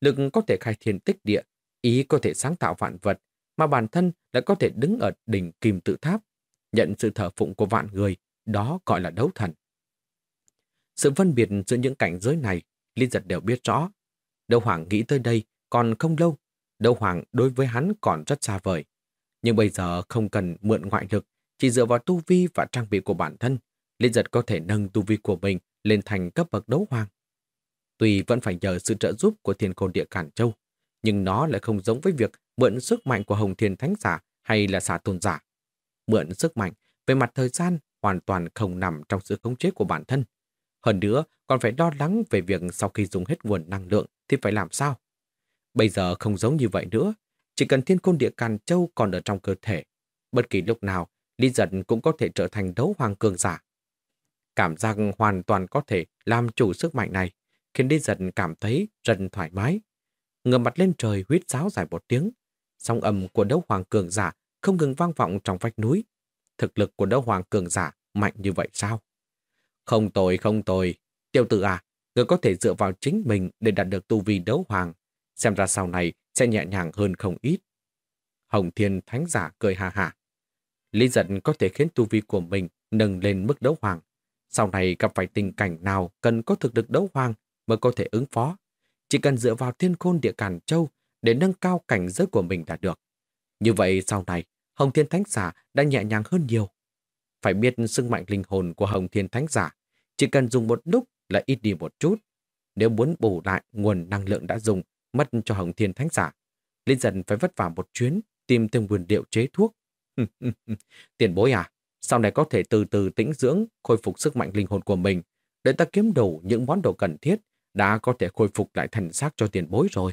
Speaker 1: Lực có thể khai thiên tích địa, ý có thể sáng tạo vạn vật, mà bản thân đã có thể đứng ở đỉnh kim tự tháp, nhận sự thờ phụng của vạn người, đó gọi là đấu thần. Sự phân biệt giữa những cảnh giới này, Lý Giật đều biết rõ. Đấu Hoàng nghĩ tới đây còn không lâu, Đấu Hoàng đối với hắn còn rất xa vời. Nhưng bây giờ không cần mượn ngoại lực, chỉ dựa vào tu vi và trang bị của bản thân, Lý Giật có thể nâng tu vi của mình lên thành cấp bậc đấu hoàng. Tuy vẫn phải nhờ sự trợ giúp của thiên côn địa Cản Châu, nhưng nó lại không giống với việc mượn sức mạnh của Hồng Thiên Thánh Giả hay là xả tôn giả. Mượn sức mạnh về mặt thời gian hoàn toàn không nằm trong sự khống chế của bản thân. Hơn nữa, còn phải lo lắng về việc sau khi dùng hết nguồn năng lượng thì phải làm sao. Bây giờ không giống như vậy nữa, chỉ cần thiên côn địa Càn Châu còn ở trong cơ thể. Bất kỳ lúc nào, Lý Giật cũng có thể trở thành đấu hoàng cường giả. Cảm giác hoàn toàn có thể làm chủ sức mạnh này, khiến Lý Giật cảm thấy rất thoải mái. Ngửa mặt lên trời huyết giáo dài một tiếng. Song âm của đấu hoàng cường giả không ngừng vang vọng trong vách núi. Thực lực của đấu hoàng cường giả mạnh như vậy sao? Không tồi, không tồi. Tiêu tử à, người có thể dựa vào chính mình để đạt được tu vi đấu hoàng. Xem ra sau này sẽ nhẹ nhàng hơn không ít. Hồng Thiên Thánh Giả cười hà hà. Lý giận có thể khiến tu vi của mình nâng lên mức đấu hoàng. Sau này gặp phải tình cảnh nào cần có thực lực đấu hoàng mới có thể ứng phó. Chỉ cần dựa vào thiên khôn địa cản châu để nâng cao cảnh giới của mình là được. Như vậy sau này, Hồng Thiên Thánh Giả đã nhẹ nhàng hơn nhiều. Phải biết sức mạnh linh hồn của Hồng Thiên Thánh Giả chỉ cần dùng một lúc là ít đi một chút. Nếu muốn bù lại nguồn năng lượng đã dùng mất cho Hồng Thiên Thánh Giả, Linh dần phải vất vả một chuyến tìm thêm nguyên liệu chế thuốc. Tiền bối à, sau này có thể từ từ tĩnh dưỡng, khôi phục sức mạnh linh hồn của mình, để ta kiếm đủ những món đồ cần thiết, đã có thể khôi phục lại thần xác cho tiền bối rồi.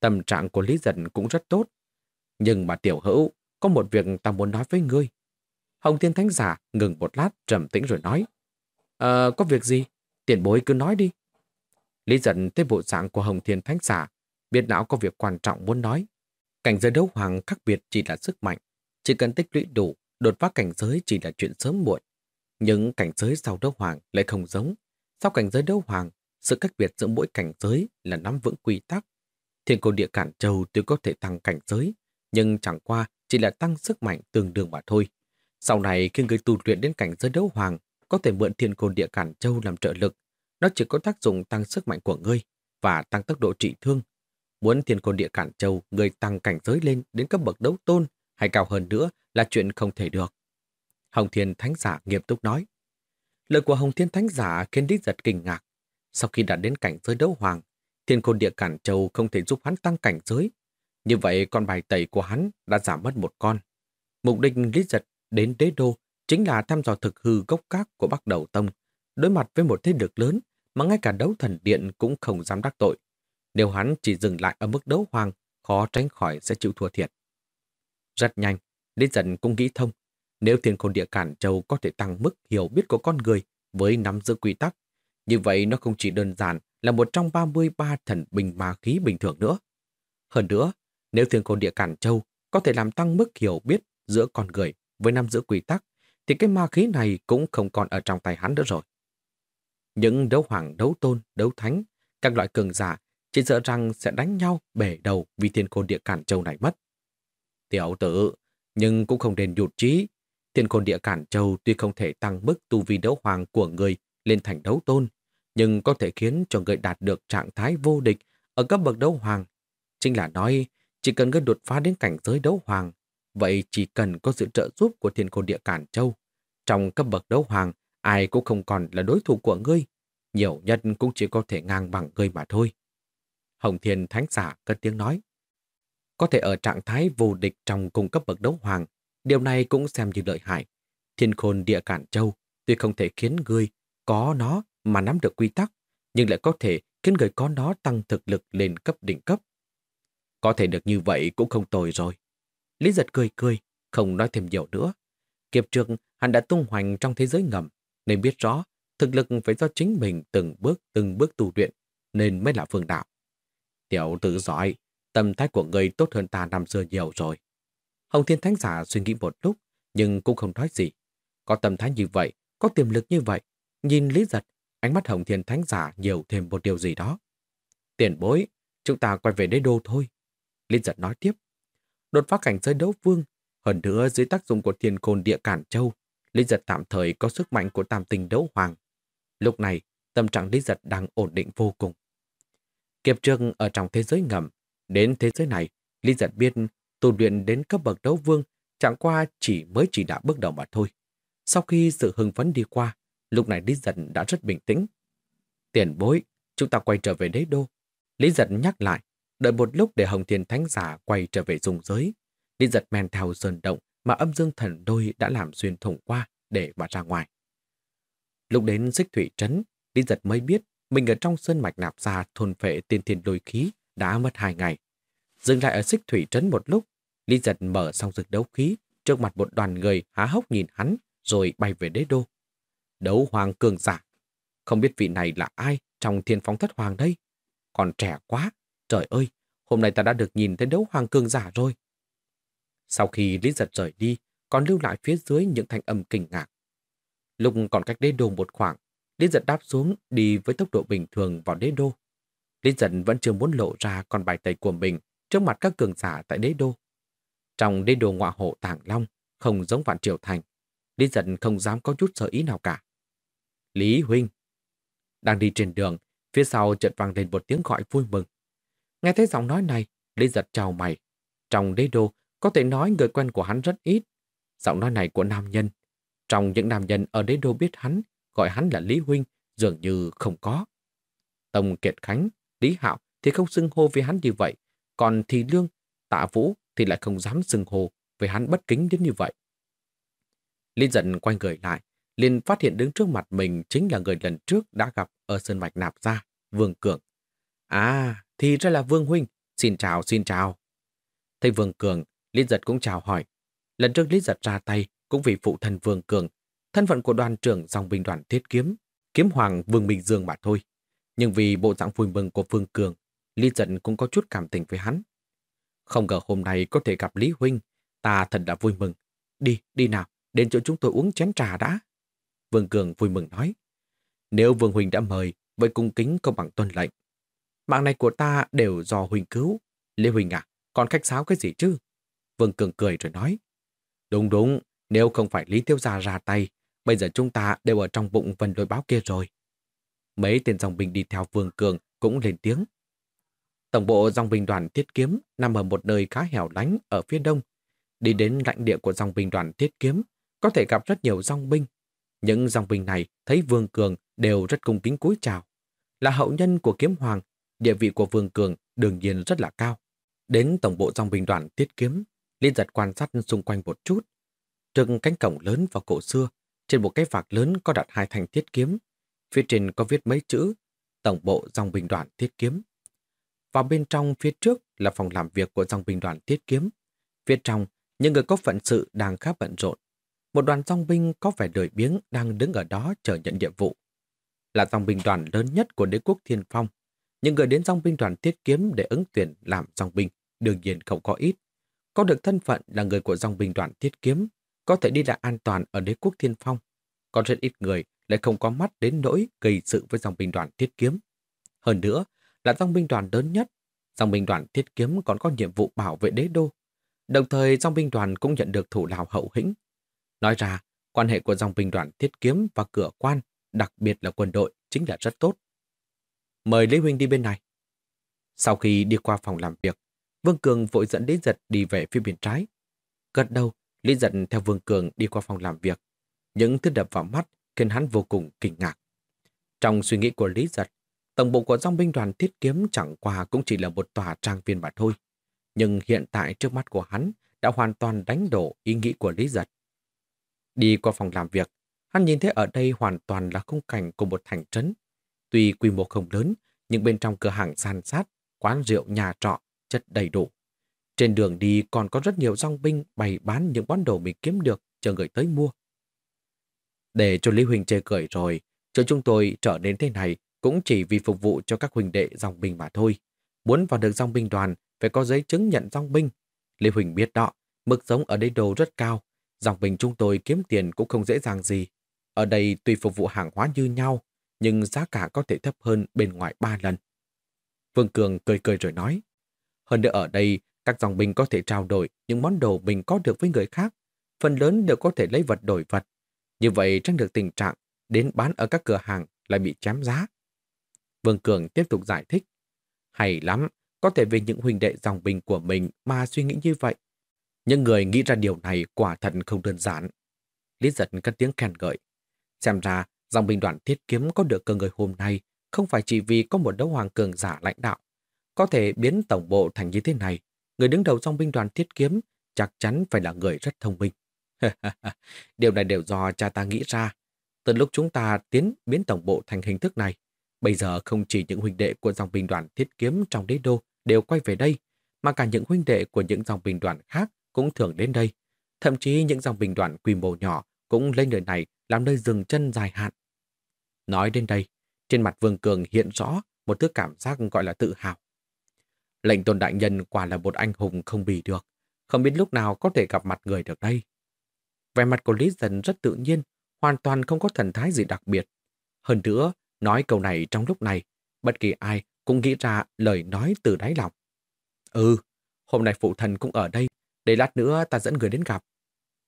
Speaker 1: Tâm trạng của Lý Dân cũng rất tốt. Nhưng mà tiểu hữu, có một việc ta muốn nói với ngươi. Hồng Thiên Thánh Giả ngừng một lát trầm tĩnh rồi nói. Ờ, có việc gì? Tiền bối cứ nói đi. Lý Dân thấy bộ dạng của Hồng Thiên Thánh Giả, biết não có việc quan trọng muốn nói. Cảnh giới đấu hoàng khác biệt chỉ là sức mạnh. Chỉ cần tích lũy đủ, đột phá cảnh giới chỉ là chuyện sớm muộn. Nhưng cảnh giới sau đấu hoàng lại không giống. Sau cảnh giới đấu hoàng, sự cách biệt giữa mỗi cảnh giới là nắm vững quy tắc. Thiên cổ địa cản châu tuy có thể tăng cảnh giới, nhưng chẳng qua chỉ là tăng sức mạnh tương đương mà thôi. Sau này khi người tu luyện đến cảnh giới đấu hoàng, có thể mượn thiên côn địa cản châu làm trợ lực. Nó chỉ có tác dụng tăng sức mạnh của ngươi và tăng tốc độ trị thương. Muốn thiên côn địa cản châu, người tăng cảnh giới lên đến cấp bậc đấu tôn hay cao hơn nữa là chuyện không thể được. Hồng Thiên Thánh Giả nghiêm túc nói. Lời của Hồng Thiên Thánh Giả khiến đích Giật kinh ngạc. Sau khi đã đến cảnh giới đấu hoàng, thiên khôn địa cản châu không thể giúp hắn tăng cảnh giới. Như vậy con bài tẩy của hắn đã giảm mất một con. Mục đích Lý Giật đến đế đô chính là thăm dò thực hư gốc các của Bắc Đầu Tông, đối mặt với một thế lực lớn mà ngay cả đấu thần điện cũng không dám đắc tội. Nếu hắn chỉ dừng lại ở mức đấu hoàng, khó tránh khỏi sẽ chịu thua thiệt. Rất nhanh, Lý Dân cũng nghĩ thông, nếu thiên khôn địa cản châu có thể tăng mức hiểu biết của con người với nắm giữ quy tắc, như vậy nó không chỉ đơn giản là một trong 33 thần binh ma khí bình thường nữa. Hơn nữa, nếu thiên khôn địa cản châu có thể làm tăng mức hiểu biết giữa con người với năm giữa quy tắc, thì cái ma khí này cũng không còn ở trong tay hắn nữa rồi. Những đấu hoàng, đấu tôn, đấu thánh, các loại cường giả chỉ sợ rằng sẽ đánh nhau bể đầu vì thiên khôn địa cản châu này mất. Tiểu tử, nhưng cũng không nên nhụt chí. Thiên khôn địa cản châu tuy không thể tăng mức tu vi đấu hoàng của người lên thành đấu tôn, nhưng có thể khiến cho người đạt được trạng thái vô địch ở cấp bậc đấu hoàng. Chính là nói, chỉ cần ngươi đột phá đến cảnh giới đấu hoàng, vậy chỉ cần có sự trợ giúp của thiên khôn địa cản châu. Trong cấp bậc đấu hoàng, ai cũng không còn là đối thủ của ngươi, nhiều nhất cũng chỉ có thể ngang bằng ngươi mà thôi. Hồng Thiên Thánh Giả cất tiếng nói. Có thể ở trạng thái vô địch trong cung cấp bậc đấu hoàng, điều này cũng xem như lợi hại. Thiên khôn địa cản châu tuy không thể khiến ngươi có nó mà nắm được quy tắc, nhưng lại có thể khiến người có nó tăng thực lực lên cấp đỉnh cấp. Có thể được như vậy cũng không tồi rồi. Lý giật cười cười, không nói thêm nhiều nữa. Kiếp trước, hắn đã tung hoành trong thế giới ngầm, nên biết rõ thực lực phải do chính mình từng bước từng bước tu luyện, nên mới là phương đạo. Tiểu tử giỏi, tâm thái của người tốt hơn ta năm xưa nhiều rồi. Hồng Thiên Thánh Giả suy nghĩ một lúc, nhưng cũng không nói gì. Có tâm thái như vậy, có tiềm lực như vậy, nhìn Lý Giật, ánh mắt Hồng Thiên Thánh Giả nhiều thêm một điều gì đó. Tiền bối, chúng ta quay về đế đô thôi. Lý Giật nói tiếp. Đột phá cảnh giới đấu vương, hơn nữa dưới tác dụng của thiên côn địa cản châu, Lý Giật tạm thời có sức mạnh của tam tình đấu hoàng. Lúc này, tâm trạng Lý Giật đang ổn định vô cùng. Kiếp trước ở trong thế giới ngầm, đến thế giới này, Lý Giật biết tu luyện đến cấp bậc đấu vương chẳng qua chỉ mới chỉ đã bước đầu mà thôi. Sau khi sự hưng phấn đi qua, lúc này Lý Giật đã rất bình tĩnh. Tiền bối, chúng ta quay trở về đế đô. Lý Giật nhắc lại, đợi một lúc để Hồng Thiên Thánh Giả quay trở về dùng giới. Lý Giật men theo sơn động mà âm dương thần đôi đã làm xuyên thủng qua để mà ra ngoài. Lúc đến xích thủy trấn, Lý Giật mới biết mình ở trong sơn mạch nạp ra thôn phệ tiên thiên đôi khí đã mất hai ngày. Dừng lại ở xích thủy trấn một lúc, Lý giật mở xong rực đấu khí, trước mặt một đoàn người há hốc nhìn hắn, rồi bay về đế đô. Đấu hoàng cường giả. Không biết vị này là ai trong thiên phóng thất hoàng đây? Còn trẻ quá. Trời ơi, hôm nay ta đã được nhìn thấy đấu hoàng cường giả rồi. Sau khi Lý giật rời đi, còn lưu lại phía dưới những thanh âm kinh ngạc. Lúc còn cách đế đô một khoảng, Lý giật đáp xuống đi với tốc độ bình thường vào đế đô. Lý giật vẫn chưa muốn lộ ra con bài tẩy của mình trước mặt các cường giả tại đế đô. Trong đế đô ngọa hộ Tàng Long, không giống vạn triều thành, Lý giật không dám có chút sợ ý nào cả. Lý Huynh Đang đi trên đường, phía sau chợt vang lên một tiếng gọi vui mừng. Nghe thấy giọng nói này, Lý giật chào mày. Trong đế đô, có thể nói người quen của hắn rất ít. Giọng nói này của nam nhân. Trong những nam nhân ở đế đô biết hắn gọi hắn là Lý Huynh dường như không có. Tông Kiệt Khánh, Lý Hạo thì không xưng hô với hắn như vậy, còn Thì Lương, Tạ Vũ thì lại không dám xưng hô với hắn bất kính đến như vậy. Lý giận quay người lại, liền phát hiện đứng trước mặt mình chính là người lần trước đã gặp ở Sơn Mạch Nạp Gia, Vương Cường. À, thì ra là Vương Huynh, xin chào, xin chào. Thầy Vương Cường, Lý giật cũng chào hỏi. Lần trước Lý giật ra tay cũng vì phụ thân Vương Cường thân phận của đoàn trưởng dòng binh đoàn thiết kiếm, kiếm hoàng Vương Bình Dương mà thôi. Nhưng vì bộ dạng vui mừng của Vương Cường, Lý Giật cũng có chút cảm tình với hắn. Không ngờ hôm nay có thể gặp Lý Huynh, ta thật đã vui mừng. Đi, đi nào, đến chỗ chúng tôi uống chén trà đã. Vương Cường vui mừng nói. Nếu Vương Huỳnh đã mời, vậy cung kính công bằng tuân lệnh. Mạng này của ta đều do Huỳnh cứu. Lê Huỳnh à, còn khách sáo cái gì chứ? Vương Cường cười rồi nói. Đúng đúng, nếu không phải Lý Tiêu Gia ra tay, Bây giờ chúng ta đều ở trong bụng vần đôi báo kia rồi. Mấy tên dòng binh đi theo Vương Cường cũng lên tiếng. Tổng bộ dòng binh đoàn Thiết Kiếm nằm ở một nơi khá hẻo lánh ở phía đông. Đi đến lãnh địa của dòng binh đoàn Thiết Kiếm có thể gặp rất nhiều dòng binh. Những dòng binh này thấy Vương Cường đều rất cung kính cúi chào. Là hậu nhân của kiếm hoàng, địa vị của Vương Cường đương nhiên rất là cao. Đến tổng bộ dòng binh đoàn tiết kiếm, Liên giật quan sát xung quanh một chút. Trừng cánh cổng lớn vào cổ xưa, trên một cái vạc lớn có đặt hai thanh thiết kiếm. Phía trên có viết mấy chữ Tổng bộ dòng binh đoàn thiết kiếm. Vào bên trong phía trước là phòng làm việc của dòng binh đoàn thiết kiếm. Phía trong, những người có phận sự đang khá bận rộn. Một đoàn dòng binh có vẻ đời biếng đang đứng ở đó chờ nhận nhiệm vụ. Là dòng binh đoàn lớn nhất của đế quốc Thiên Phong. Những người đến dòng binh đoàn thiết kiếm để ứng tuyển làm dòng binh đương nhiên không có ít. Có được thân phận là người của dòng binh đoàn thiết kiếm, có thể đi lại an toàn ở đế quốc Thiên Phong. Có rất ít người lại không có mắt đến nỗi gây sự với dòng binh đoàn thiết kiếm. Hơn nữa, là dòng binh đoàn lớn nhất, dòng binh đoàn thiết kiếm còn có nhiệm vụ bảo vệ đế đô. Đồng thời dòng binh đoàn cũng nhận được thủ lao hậu hĩnh. Nói ra, quan hệ của dòng binh đoàn thiết kiếm và cửa quan, đặc biệt là quân đội, chính là rất tốt. Mời Lý Huynh đi bên này. Sau khi đi qua phòng làm việc, Vương Cường vội dẫn Lý Giật đi về phía bên trái. Gật đầu, Lý Giật theo Vương Cường đi qua phòng làm việc. Những thứ đập vào mắt khiến hắn vô cùng kinh ngạc. Trong suy nghĩ của Lý Giật, tổng bộ của dòng binh đoàn thiết kiếm chẳng qua cũng chỉ là một tòa trang viên mà thôi. Nhưng hiện tại trước mắt của hắn đã hoàn toàn đánh đổ ý nghĩ của Lý Giật. Đi qua phòng làm việc, hắn nhìn thấy ở đây hoàn toàn là khung cảnh của một thành trấn. Tuy quy mô không lớn, nhưng bên trong cửa hàng san sát, quán rượu, nhà trọ, chất đầy đủ. Trên đường đi còn có rất nhiều dòng binh bày bán những món đồ mình kiếm được chờ người tới mua. Để cho Lý Huỳnh chê cười rồi, cho chúng tôi trở đến thế này cũng chỉ vì phục vụ cho các huynh đệ dòng binh mà thôi. Muốn vào được dòng binh đoàn phải có giấy chứng nhận dòng binh. Lý Huỳnh biết đó, mức sống ở đây đồ rất cao. Dòng bình chúng tôi kiếm tiền cũng không dễ dàng gì. Ở đây tuy phục vụ hàng hóa như nhau, nhưng giá cả có thể thấp hơn bên ngoài ba lần. Vương Cường cười cười rồi nói, hơn nữa ở đây, các dòng binh có thể trao đổi những món đồ mình có được với người khác. Phần lớn đều có thể lấy vật đổi vật. Như vậy tránh được tình trạng đến bán ở các cửa hàng lại bị chém giá. Vương Cường tiếp tục giải thích. Hay lắm, có thể vì những huynh đệ dòng binh của mình mà suy nghĩ như vậy. Những người nghĩ ra điều này quả thật không đơn giản. Lý giật cất tiếng khen ngợi. Xem ra, dòng binh đoàn thiết kiếm có được cơ người hôm nay không phải chỉ vì có một đấu hoàng cường giả lãnh đạo. Có thể biến tổng bộ thành như thế này, người đứng đầu dòng binh đoàn thiết kiếm chắc chắn phải là người rất thông minh. Điều này đều do cha ta nghĩ ra. Từ lúc chúng ta tiến biến tổng bộ thành hình thức này, bây giờ không chỉ những huynh đệ của dòng binh đoàn thiết kiếm trong đế đô đều quay về đây, mà cả những huynh đệ của những dòng binh đoàn khác cũng thường đến đây. Thậm chí những dòng bình đoạn quy mô nhỏ cũng lên nơi này làm nơi dừng chân dài hạn. Nói đến đây, trên mặt Vương Cường hiện rõ một thứ cảm giác gọi là tự hào. Lệnh tôn đại nhân quả là một anh hùng không bì được, không biết lúc nào có thể gặp mặt người được đây. Vẻ mặt của Lý Dân rất tự nhiên, hoàn toàn không có thần thái gì đặc biệt. Hơn nữa, nói câu này trong lúc này, bất kỳ ai cũng nghĩ ra lời nói từ đáy lòng. Ừ, hôm nay phụ thần cũng ở đây, để lát nữa ta dẫn người đến gặp.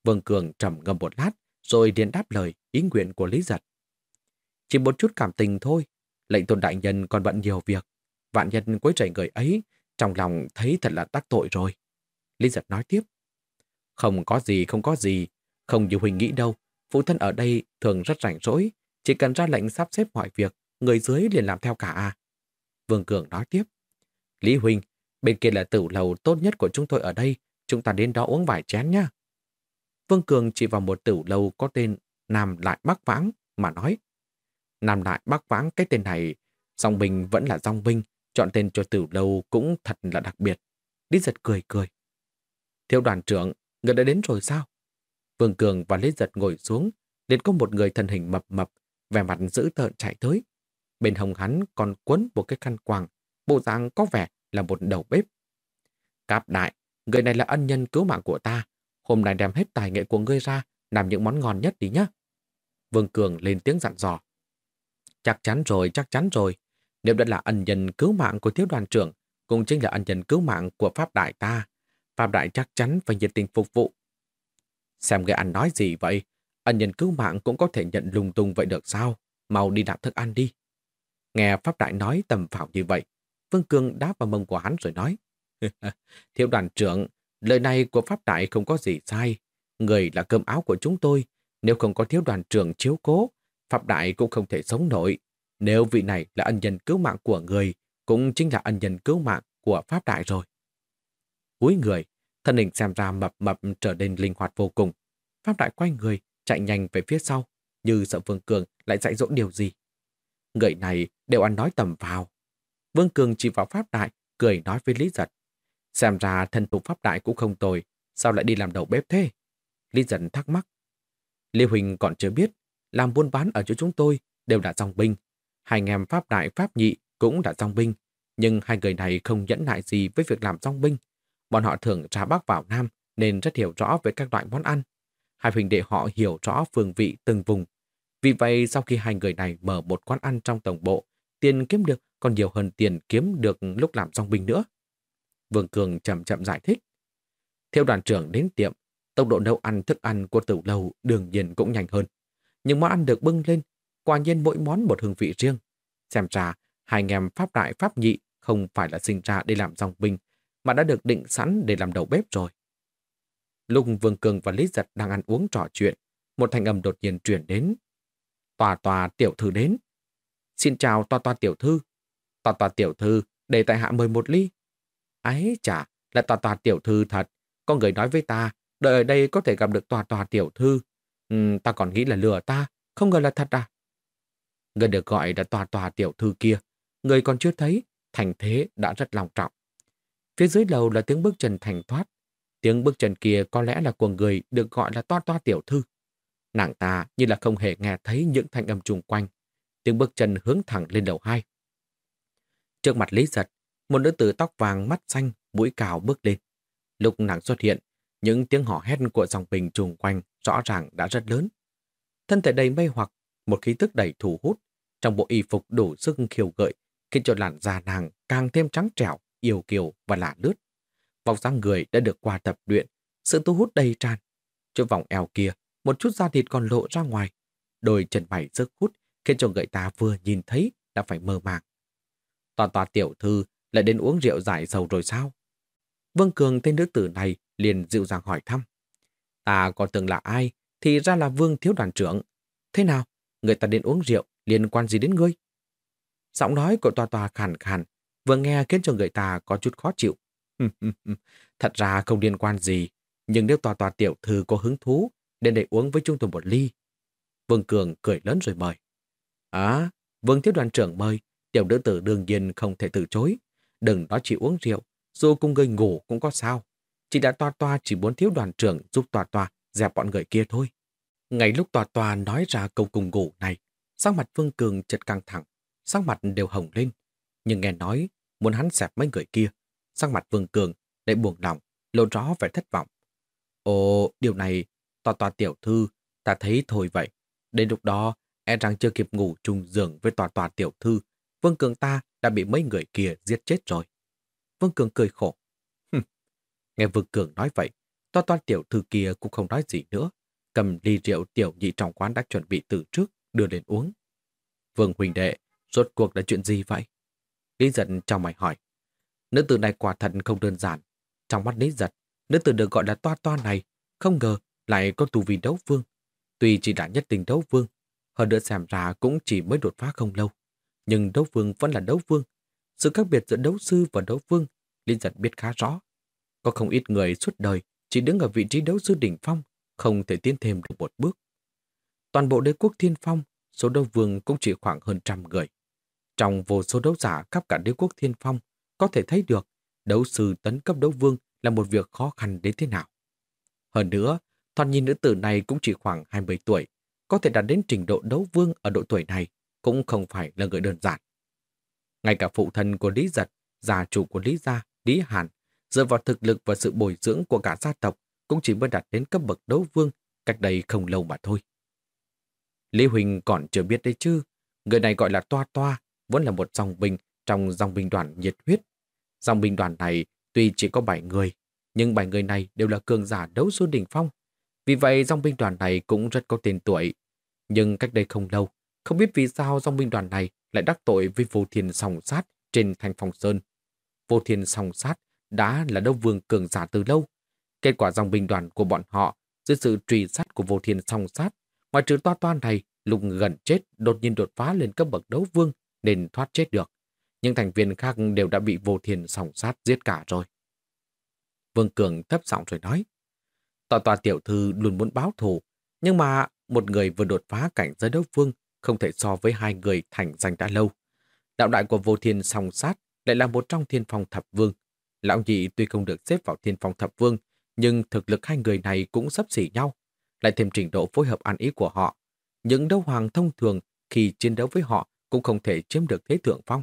Speaker 1: Vương Cường trầm ngâm một lát, rồi điện đáp lời ý nguyện của Lý Giật. Chỉ một chút cảm tình thôi, lệnh tôn đại nhân còn bận nhiều việc. Vạn nhân quấy rầy người ấy, trong lòng thấy thật là tác tội rồi. Lý Giật nói tiếp. Không có gì, không có gì. Không như Huỳnh nghĩ đâu. Phụ thân ở đây thường rất rảnh rỗi. Chỉ cần ra lệnh sắp xếp mọi việc, người dưới liền làm theo cả à. Vương Cường nói tiếp. Lý Huỳnh, bên kia là tử lầu tốt nhất của chúng tôi ở đây. Chúng ta đến đó uống vài chén nhá. Vương Cường chỉ vào một tửu lâu có tên Nam Lại Bắc Vãng mà nói. Nam Lại Bắc Vãng cái tên này, dòng bình vẫn là dòng binh, chọn tên cho tửu lâu cũng thật là đặc biệt. Lý giật cười cười. Thiếu đoàn trưởng, người đã đến rồi sao? Vương Cường và Lý giật ngồi xuống, đến có một người thân hình mập mập, vẻ mặt dữ tợn chạy tới. Bên hồng hắn còn quấn một cái khăn quàng, bộ dạng có vẻ là một đầu bếp. Cáp đại, người này là ân nhân cứu mạng của ta. Hôm nay đem hết tài nghệ của ngươi ra, làm những món ngon nhất đi nhé. Vương Cường lên tiếng dặn dò. Chắc chắn rồi, chắc chắn rồi. Nếu đã là ân nhân cứu mạng của thiếu đoàn trưởng, cũng chính là ân nhân cứu mạng của Pháp Đại ta. Pháp Đại chắc chắn phải nhiệt tình phục vụ. Xem người ăn nói gì vậy? Ân nhân cứu mạng cũng có thể nhận lung tung vậy được sao? Mau đi đặt thức ăn đi. Nghe Pháp Đại nói tầm phảo như vậy, Vương Cường đáp vào mông của hắn rồi nói. Thiếu đoàn trưởng, lời này của Pháp Đại không có gì sai. Người là cơm áo của chúng tôi, Nếu không có thiếu đoàn trưởng chiếu cố, Pháp Đại cũng không thể sống nổi. Nếu vị này là ân nhân cứu mạng của người, cũng chính là ân nhân cứu mạng của Pháp Đại rồi. Cúi người, thân hình xem ra mập mập trở nên linh hoạt vô cùng. Pháp Đại quay người, chạy nhanh về phía sau, như sợ Vương Cường lại dạy dỗ điều gì. Người này đều ăn nói tầm vào. Vương Cường chỉ vào Pháp Đại, cười nói với Lý Giật. Xem ra thân thủ Pháp Đại cũng không tồi, sao lại đi làm đầu bếp thế? Lý dần thắc mắc. Lê Huỳnh còn chưa biết, làm buôn bán ở chỗ chúng tôi đều đã dòng binh. Hai anh em Pháp Đại Pháp Nhị cũng đã dòng binh, nhưng hai người này không nhẫn nại gì với việc làm dòng binh. Bọn họ thường ra Bắc vào Nam nên rất hiểu rõ về các loại món ăn. Hai huynh đệ họ hiểu rõ phương vị từng vùng. Vì vậy, sau khi hai người này mở một quán ăn trong tổng bộ, tiền kiếm được còn nhiều hơn tiền kiếm được lúc làm dòng binh nữa. Vương Cường chậm chậm giải thích. Theo đoàn trưởng đến tiệm, tốc độ nấu ăn thức ăn của tử lầu đương nhiên cũng nhanh hơn. Nhưng món ăn được bưng lên, quả nhiên mỗi món một hương vị riêng. Xem ra, hai anh em Pháp Đại Pháp Nhị không phải là sinh ra để làm dòng binh, mà đã được định sẵn để làm đầu bếp rồi. Lúc Vương Cường và Lý Giật đang ăn uống trò chuyện, một thanh âm đột nhiên truyền đến. Tòa tòa tiểu thư đến. Xin chào tòa tòa tiểu thư. Tòa tòa tiểu thư, để tại hạ mời một ly. Ái chả, là tòa tòa tiểu thư thật. Có người nói với ta, đợi ở đây có thể gặp được tòa tòa tiểu thư. Ừ, ta còn nghĩ là lừa ta, không ngờ là thật à. Người được gọi là tòa tòa tiểu thư kia. Người còn chưa thấy, thành thế đã rất lòng trọng. Phía dưới lầu là tiếng bước chân thành thoát. Tiếng bước chân kia có lẽ là của người được gọi là toa toa tiểu thư. Nàng ta như là không hề nghe thấy những thanh âm chung quanh. Tiếng bước chân hướng thẳng lên lầu hai. Trước mặt Lý Giật, một nữ tử tóc vàng mắt xanh, mũi cào bước lên. Lúc nàng xuất hiện, những tiếng hò hét của dòng bình trùng quanh rõ ràng đã rất lớn. Thân thể đầy mây hoặc, một khí tức đầy thủ hút, trong bộ y phục đủ sức khiêu gợi, khiến cho làn da nàng càng thêm trắng trẻo, yêu kiều và lạ lướt. Vòng dáng người đã được qua tập luyện, sự thu hút đầy tràn. Chỗ vòng eo kia, một chút da thịt còn lộ ra ngoài. Đôi chân mày rất hút, khiến cho người ta vừa nhìn thấy đã phải mơ màng. Toàn tòa tiểu thư lại đến uống rượu giải sầu rồi sao? Vương Cường tên nữ tử này liền dịu dàng hỏi thăm. Ta còn tưởng là ai, thì ra là Vương Thiếu Đoàn trưởng. Thế nào, người ta đến uống rượu liên quan gì đến ngươi? Giọng nói của tòa tòa khàn khàn, vừa nghe khiến cho người ta có chút khó chịu. Thật ra không liên quan gì, nhưng nếu tòa tòa tiểu thư có hứng thú, đến để uống với chúng tôi một ly. Vương Cường cười lớn rồi mời. À, Vương Thiếu Đoàn trưởng mời, tiểu nữ tử đương nhiên không thể từ chối. Đừng nói chỉ uống rượu, dù cùng người ngủ cũng có sao. Chỉ đã toa toa chỉ muốn thiếu đoàn trưởng giúp toa toa dẹp bọn người kia thôi. Ngay lúc toa toa nói ra câu cùng ngủ này, sắc mặt Vương Cường chợt căng thẳng, sắc mặt đều hồng lên. Nhưng nghe nói muốn hắn dẹp mấy người kia, sắc mặt Vương Cường lại buồn lòng, lộ rõ vẻ thất vọng. Ồ, điều này, toa toa tiểu thư, ta thấy thôi vậy. Đến lúc đó, e rằng chưa kịp ngủ chung giường với tòa tòa tiểu thư, Vương Cường ta đã bị mấy người kia giết chết rồi. Vương Cường cười khổ. Nghe Vương Cường nói vậy, toa toa tiểu thư kia cũng không nói gì nữa. Cầm ly rượu tiểu nhị trong quán đã chuẩn bị từ trước, đưa lên uống. Vương Huỳnh Đệ, rốt cuộc là chuyện gì vậy? Lý giật trong mày hỏi. Nữ tử này quả thật không đơn giản. Trong mắt Lý giật, nữ tử được gọi là toa toa này, không ngờ lại có tù vì đấu vương. Tuy chỉ đã nhất tình đấu vương, hơn nữa xem ra cũng chỉ mới đột phá không lâu. Nhưng đấu vương vẫn là đấu vương. Sự khác biệt giữa đấu sư và đấu vương, linh giật biết khá rõ. Có không ít người suốt đời chỉ đứng ở vị trí đấu sư đỉnh phong, không thể tiến thêm được một bước. Toàn bộ đế quốc thiên phong, số đấu vương cũng chỉ khoảng hơn trăm người. Trong vô số đấu giả khắp cả đế quốc thiên phong, có thể thấy được đấu sư tấn cấp đấu vương là một việc khó khăn đến thế nào. Hơn nữa, toàn nhìn nữ tử này cũng chỉ khoảng 20 tuổi, có thể đạt đến trình độ đấu vương ở độ tuổi này cũng không phải là người đơn giản. Ngay cả phụ thân của Lý Giật, gia chủ của Lý Gia, Lý Hàn, dựa vào thực lực và sự bồi dưỡng của cả gia tộc cũng chỉ mới đạt đến cấp bậc đấu vương cách đây không lâu mà thôi. Lý Huỳnh còn chưa biết đấy chứ, người này gọi là Toa Toa, vẫn là một dòng binh trong dòng binh đoàn nhiệt huyết. Dòng binh đoàn này tuy chỉ có 7 người, nhưng 7 người này đều là cường giả đấu số đỉnh phong. Vì vậy dòng binh đoàn này cũng rất có tên tuổi. Nhưng cách đây không lâu, không biết vì sao dòng binh đoàn này lại đắc tội với vô thiên sòng sát trên thành phòng sơn. Vô thiên sòng sát đã là đấu vương cường giả từ lâu. Kết quả dòng binh đoàn của bọn họ dưới sự truy sát của vô thiên song sát Ngoài trừ toa toan này, lục gần chết đột nhiên đột phá lên cấp bậc đấu vương nên thoát chết được. Nhưng thành viên khác đều đã bị vô thiền sòng sát giết cả rồi. Vương Cường thấp giọng rồi nói. Tòa tòa tiểu thư luôn muốn báo thù, nhưng mà một người vừa đột phá cảnh giới đấu vương không thể so với hai người thành danh đã lâu. Đạo đại của vô thiên song sát lại là một trong thiên phong thập vương. Lão nhị tuy không được xếp vào thiên phong thập vương, nhưng thực lực hai người này cũng sắp xỉ nhau, lại thêm trình độ phối hợp ăn ý của họ. Những đấu hoàng thông thường khi chiến đấu với họ cũng không thể chiếm được thế thượng phong.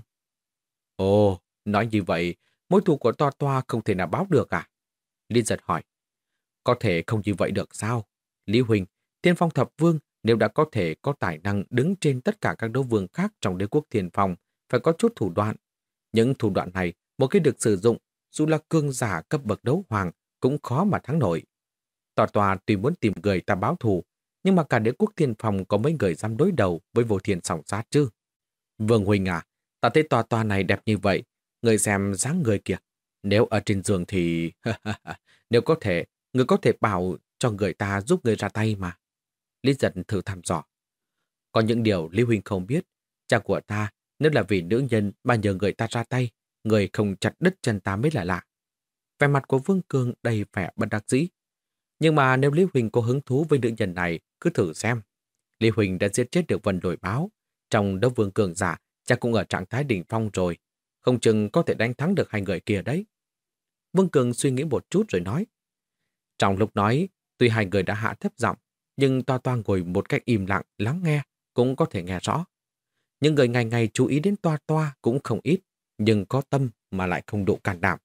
Speaker 1: Ồ, nói như vậy, mối thù của Toa Toa không thể nào báo được à? Liên giật hỏi. Có thể không như vậy được sao? Lý Huỳnh, Thiên Phong Thập Vương nếu đã có thể có tài năng đứng trên tất cả các đấu vương khác trong đế quốc thiền phòng phải có chút thủ đoạn. Những thủ đoạn này, một khi được sử dụng, dù là cương giả cấp bậc đấu hoàng, cũng khó mà thắng nổi. Tòa tòa tuy muốn tìm người ta báo thù, nhưng mà cả đế quốc thiên phòng có mấy người dám đối đầu với vô thiền sòng sát chứ. Vương Huỳnh à, ta thấy tòa tòa này đẹp như vậy, người xem dáng người kìa. Nếu ở trên giường thì... Nếu có thể, người có thể bảo cho người ta giúp người ra tay mà. Lý giật thử thăm dò. Có những điều Lý Huynh không biết. Cha của ta, nếu là vì nữ nhân mà nhờ người ta ra tay, người không chặt đứt chân ta mới là lạ. Vẻ mặt của Vương Cương đầy vẻ bất đắc dĩ. Nhưng mà nếu Lý Huỳnh có hứng thú với nữ nhân này, cứ thử xem. Lý Huỳnh đã giết chết được Vân Đổi Báo. Trong đấu Vương Cường giả, cha cũng ở trạng thái đỉnh phong rồi. Không chừng có thể đánh thắng được hai người kia đấy. Vương Cường suy nghĩ một chút rồi nói. Trong lúc nói, tuy hai người đã hạ thấp giọng, nhưng toa toa ngồi một cách im lặng lắng nghe cũng có thể nghe rõ. Những người ngày ngày chú ý đến toa toa cũng không ít, nhưng có tâm mà lại không đủ can đảm.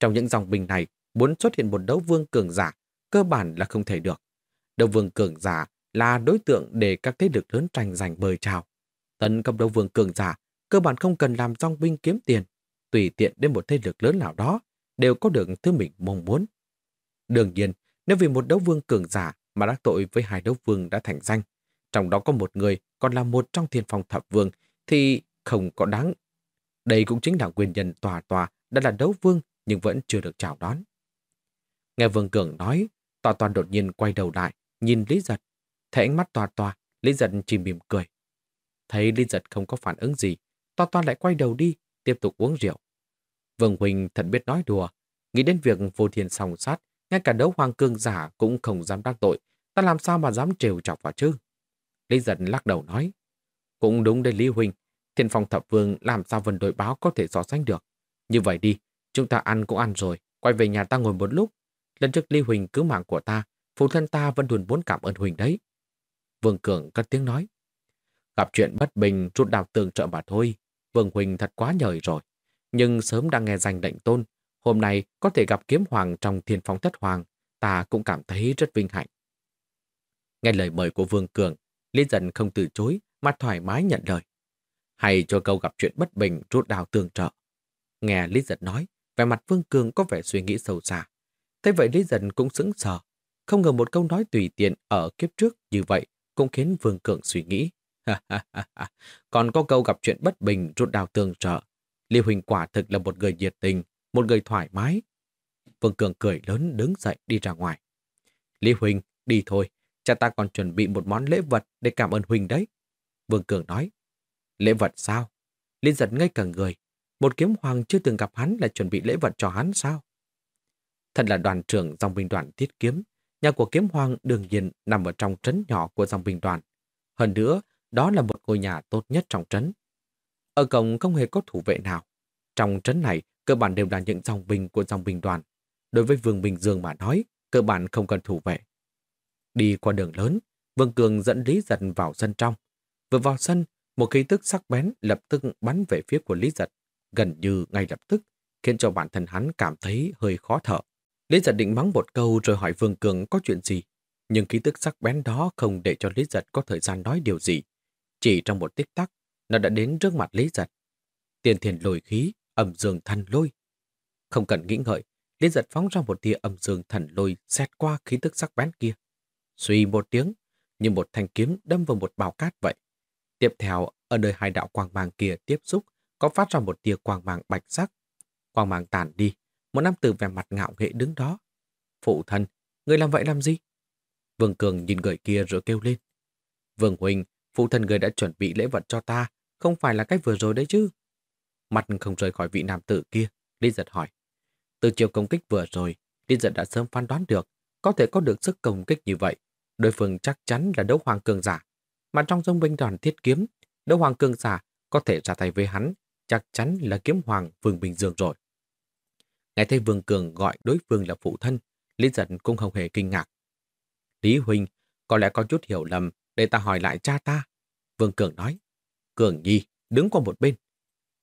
Speaker 1: Trong những dòng bình này, muốn xuất hiện một đấu vương cường giả, cơ bản là không thể được. Đấu vương cường giả là đối tượng để các thế lực lớn tranh giành mời chào. Tấn công đấu vương cường giả, cơ bản không cần làm dòng binh kiếm tiền, tùy tiện đến một thế lực lớn nào đó, đều có được thứ mình mong muốn. Đương nhiên, nếu vì một đấu vương cường giả mà đắc tội với hai đấu vương đã thành danh, trong đó có một người còn là một trong thiên phong thập vương, thì không có đáng. Đây cũng chính là nguyên nhân tòa tòa đã là đấu vương nhưng vẫn chưa được chào đón. Nghe Vương Cường nói, tòa toàn đột nhiên quay đầu lại, nhìn Lý Giật. Thấy ánh mắt tòa tòa, Lý Giật chỉ mỉm cười. Thấy Lý Giật không có phản ứng gì, tòa tòa lại quay đầu đi, tiếp tục uống rượu. Vương Huỳnh thật biết nói đùa, nghĩ đến việc vô thiên song sát, ngay cả đấu hoàng cương giả cũng không dám đắc tội, ta làm sao mà dám trêu chọc vào chứ? Lý giật lắc đầu nói, cũng đúng đây Lý Huynh, thiên phong thập vương làm sao vần đội báo có thể so sánh được. Như vậy đi, chúng ta ăn cũng ăn rồi, quay về nhà ta ngồi một lúc. Lần trước Lý Huỳnh cứu mạng của ta, phụ thân ta vẫn luôn muốn cảm ơn Huỳnh đấy. Vương Cường cất tiếng nói, gặp chuyện bất bình rút đào tường trợ mà thôi, Vương Huỳnh thật quá nhời rồi. Nhưng sớm đang nghe danh lệnh tôn, hôm nay có thể gặp kiếm hoàng trong thiên phong thất hoàng, ta cũng cảm thấy rất vinh hạnh. Nghe lời mời của Vương Cường, Lý Dân không từ chối, mà thoải mái nhận lời. Hay cho câu gặp chuyện bất bình rút đào tương trợ. Nghe Lý Dân nói, vẻ mặt Vương Cường có vẻ suy nghĩ sâu xa. Thế vậy Lý Dân cũng sững sờ. Không ngờ một câu nói tùy tiện ở kiếp trước như vậy cũng khiến Vương Cường suy nghĩ. Còn có câu gặp chuyện bất bình rút đào tương trợ. Lý Huỳnh quả thực là một người nhiệt tình, một người thoải mái. Vương Cường cười lớn đứng dậy đi ra ngoài. Lý Huỳnh, đi thôi, cha ta còn chuẩn bị một món lễ vật để cảm ơn Huỳnh đấy. Vương Cường nói, lễ vật sao? Liên giật ngay cả người, một kiếm hoàng chưa từng gặp hắn lại chuẩn bị lễ vật cho hắn sao? Thật là đoàn trưởng dòng binh đoàn tiết kiếm, nhà của kiếm hoàng đương nhiên nằm ở trong trấn nhỏ của dòng binh đoàn. Hơn nữa, đó là một ngôi nhà tốt nhất trong trấn. Ở cổng không hề có thủ vệ nào. Trong trấn này, cơ bản đều là những dòng binh của dòng binh đoàn. Đối với Vương Bình Dương mà nói, cơ bản không cần thủ vệ. Đi qua đường lớn, Vương Cường dẫn Lý Giật vào sân trong. Vừa vào sân, một khí tức sắc bén lập tức bắn về phía của Lý Giật, gần như ngay lập tức, khiến cho bản thân hắn cảm thấy hơi khó thở. Lý Giật định mắng một câu rồi hỏi Vương Cường có chuyện gì, nhưng khí tức sắc bén đó không để cho Lý Giật có thời gian nói điều gì. Chỉ trong một tích tắc, nó đã đến trước mặt Lý Giật. Tiền thiền lồi khí, âm dương thần lôi. Không cần nghĩ ngợi, liên Giật phóng ra một tia âm dương thần lôi xét qua khí tức sắc bén kia. Suy một tiếng, như một thanh kiếm đâm vào một bào cát vậy. Tiếp theo, ở nơi hai đạo quang mang kia tiếp xúc, có phát ra một tia quang mang bạch sắc. Quang mang tàn đi, một nam tử vẻ mặt ngạo nghệ đứng đó. Phụ thân, người làm vậy làm gì? Vương Cường nhìn người kia rồi kêu lên. Vương Huỳnh, phụ thân người đã chuẩn bị lễ vật cho ta, không phải là cách vừa rồi đấy chứ. Mặt không rời khỏi vị nam tử kia, Lý giật hỏi. Từ chiều công kích vừa rồi, Lý giật đã sớm phán đoán được, có thể có được sức công kích như vậy. Đối phương chắc chắn là đấu hoàng cường giả. Mà trong dông binh đoàn thiết kiếm, đấu hoàng cường giả có thể ra tay với hắn, chắc chắn là kiếm hoàng Vương Bình Dương rồi. Nghe thấy Vương Cường gọi đối phương là phụ thân, Lý giật cũng không hề kinh ngạc. Lý Huynh, có lẽ có chút hiểu lầm, để ta hỏi lại cha ta. Vương Cường nói, Cường Nhi, đứng qua một bên.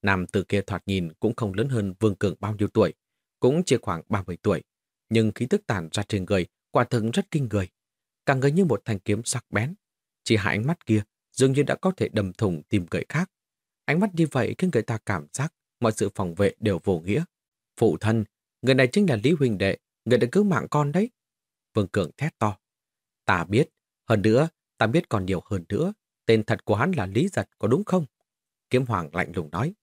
Speaker 1: Nam từ kia thoạt nhìn cũng không lớn hơn Vương Cường bao nhiêu tuổi, cũng chỉ khoảng 30 tuổi. Nhưng khí tức tàn ra trên người, quả thực rất kinh người. Càng người như một thanh kiếm sắc bén. Chỉ hai ánh mắt kia dường như đã có thể đầm thủng tìm người khác. Ánh mắt như vậy khiến người ta cảm giác mọi sự phòng vệ đều vô nghĩa. Phụ thân, người này chính là Lý Huỳnh Đệ, người đã cứu mạng con đấy. Vương Cường thét to. Ta biết, hơn nữa, ta biết còn nhiều hơn nữa. Tên thật của hắn là Lý Giật, có đúng không? Kiếm Hoàng lạnh lùng nói.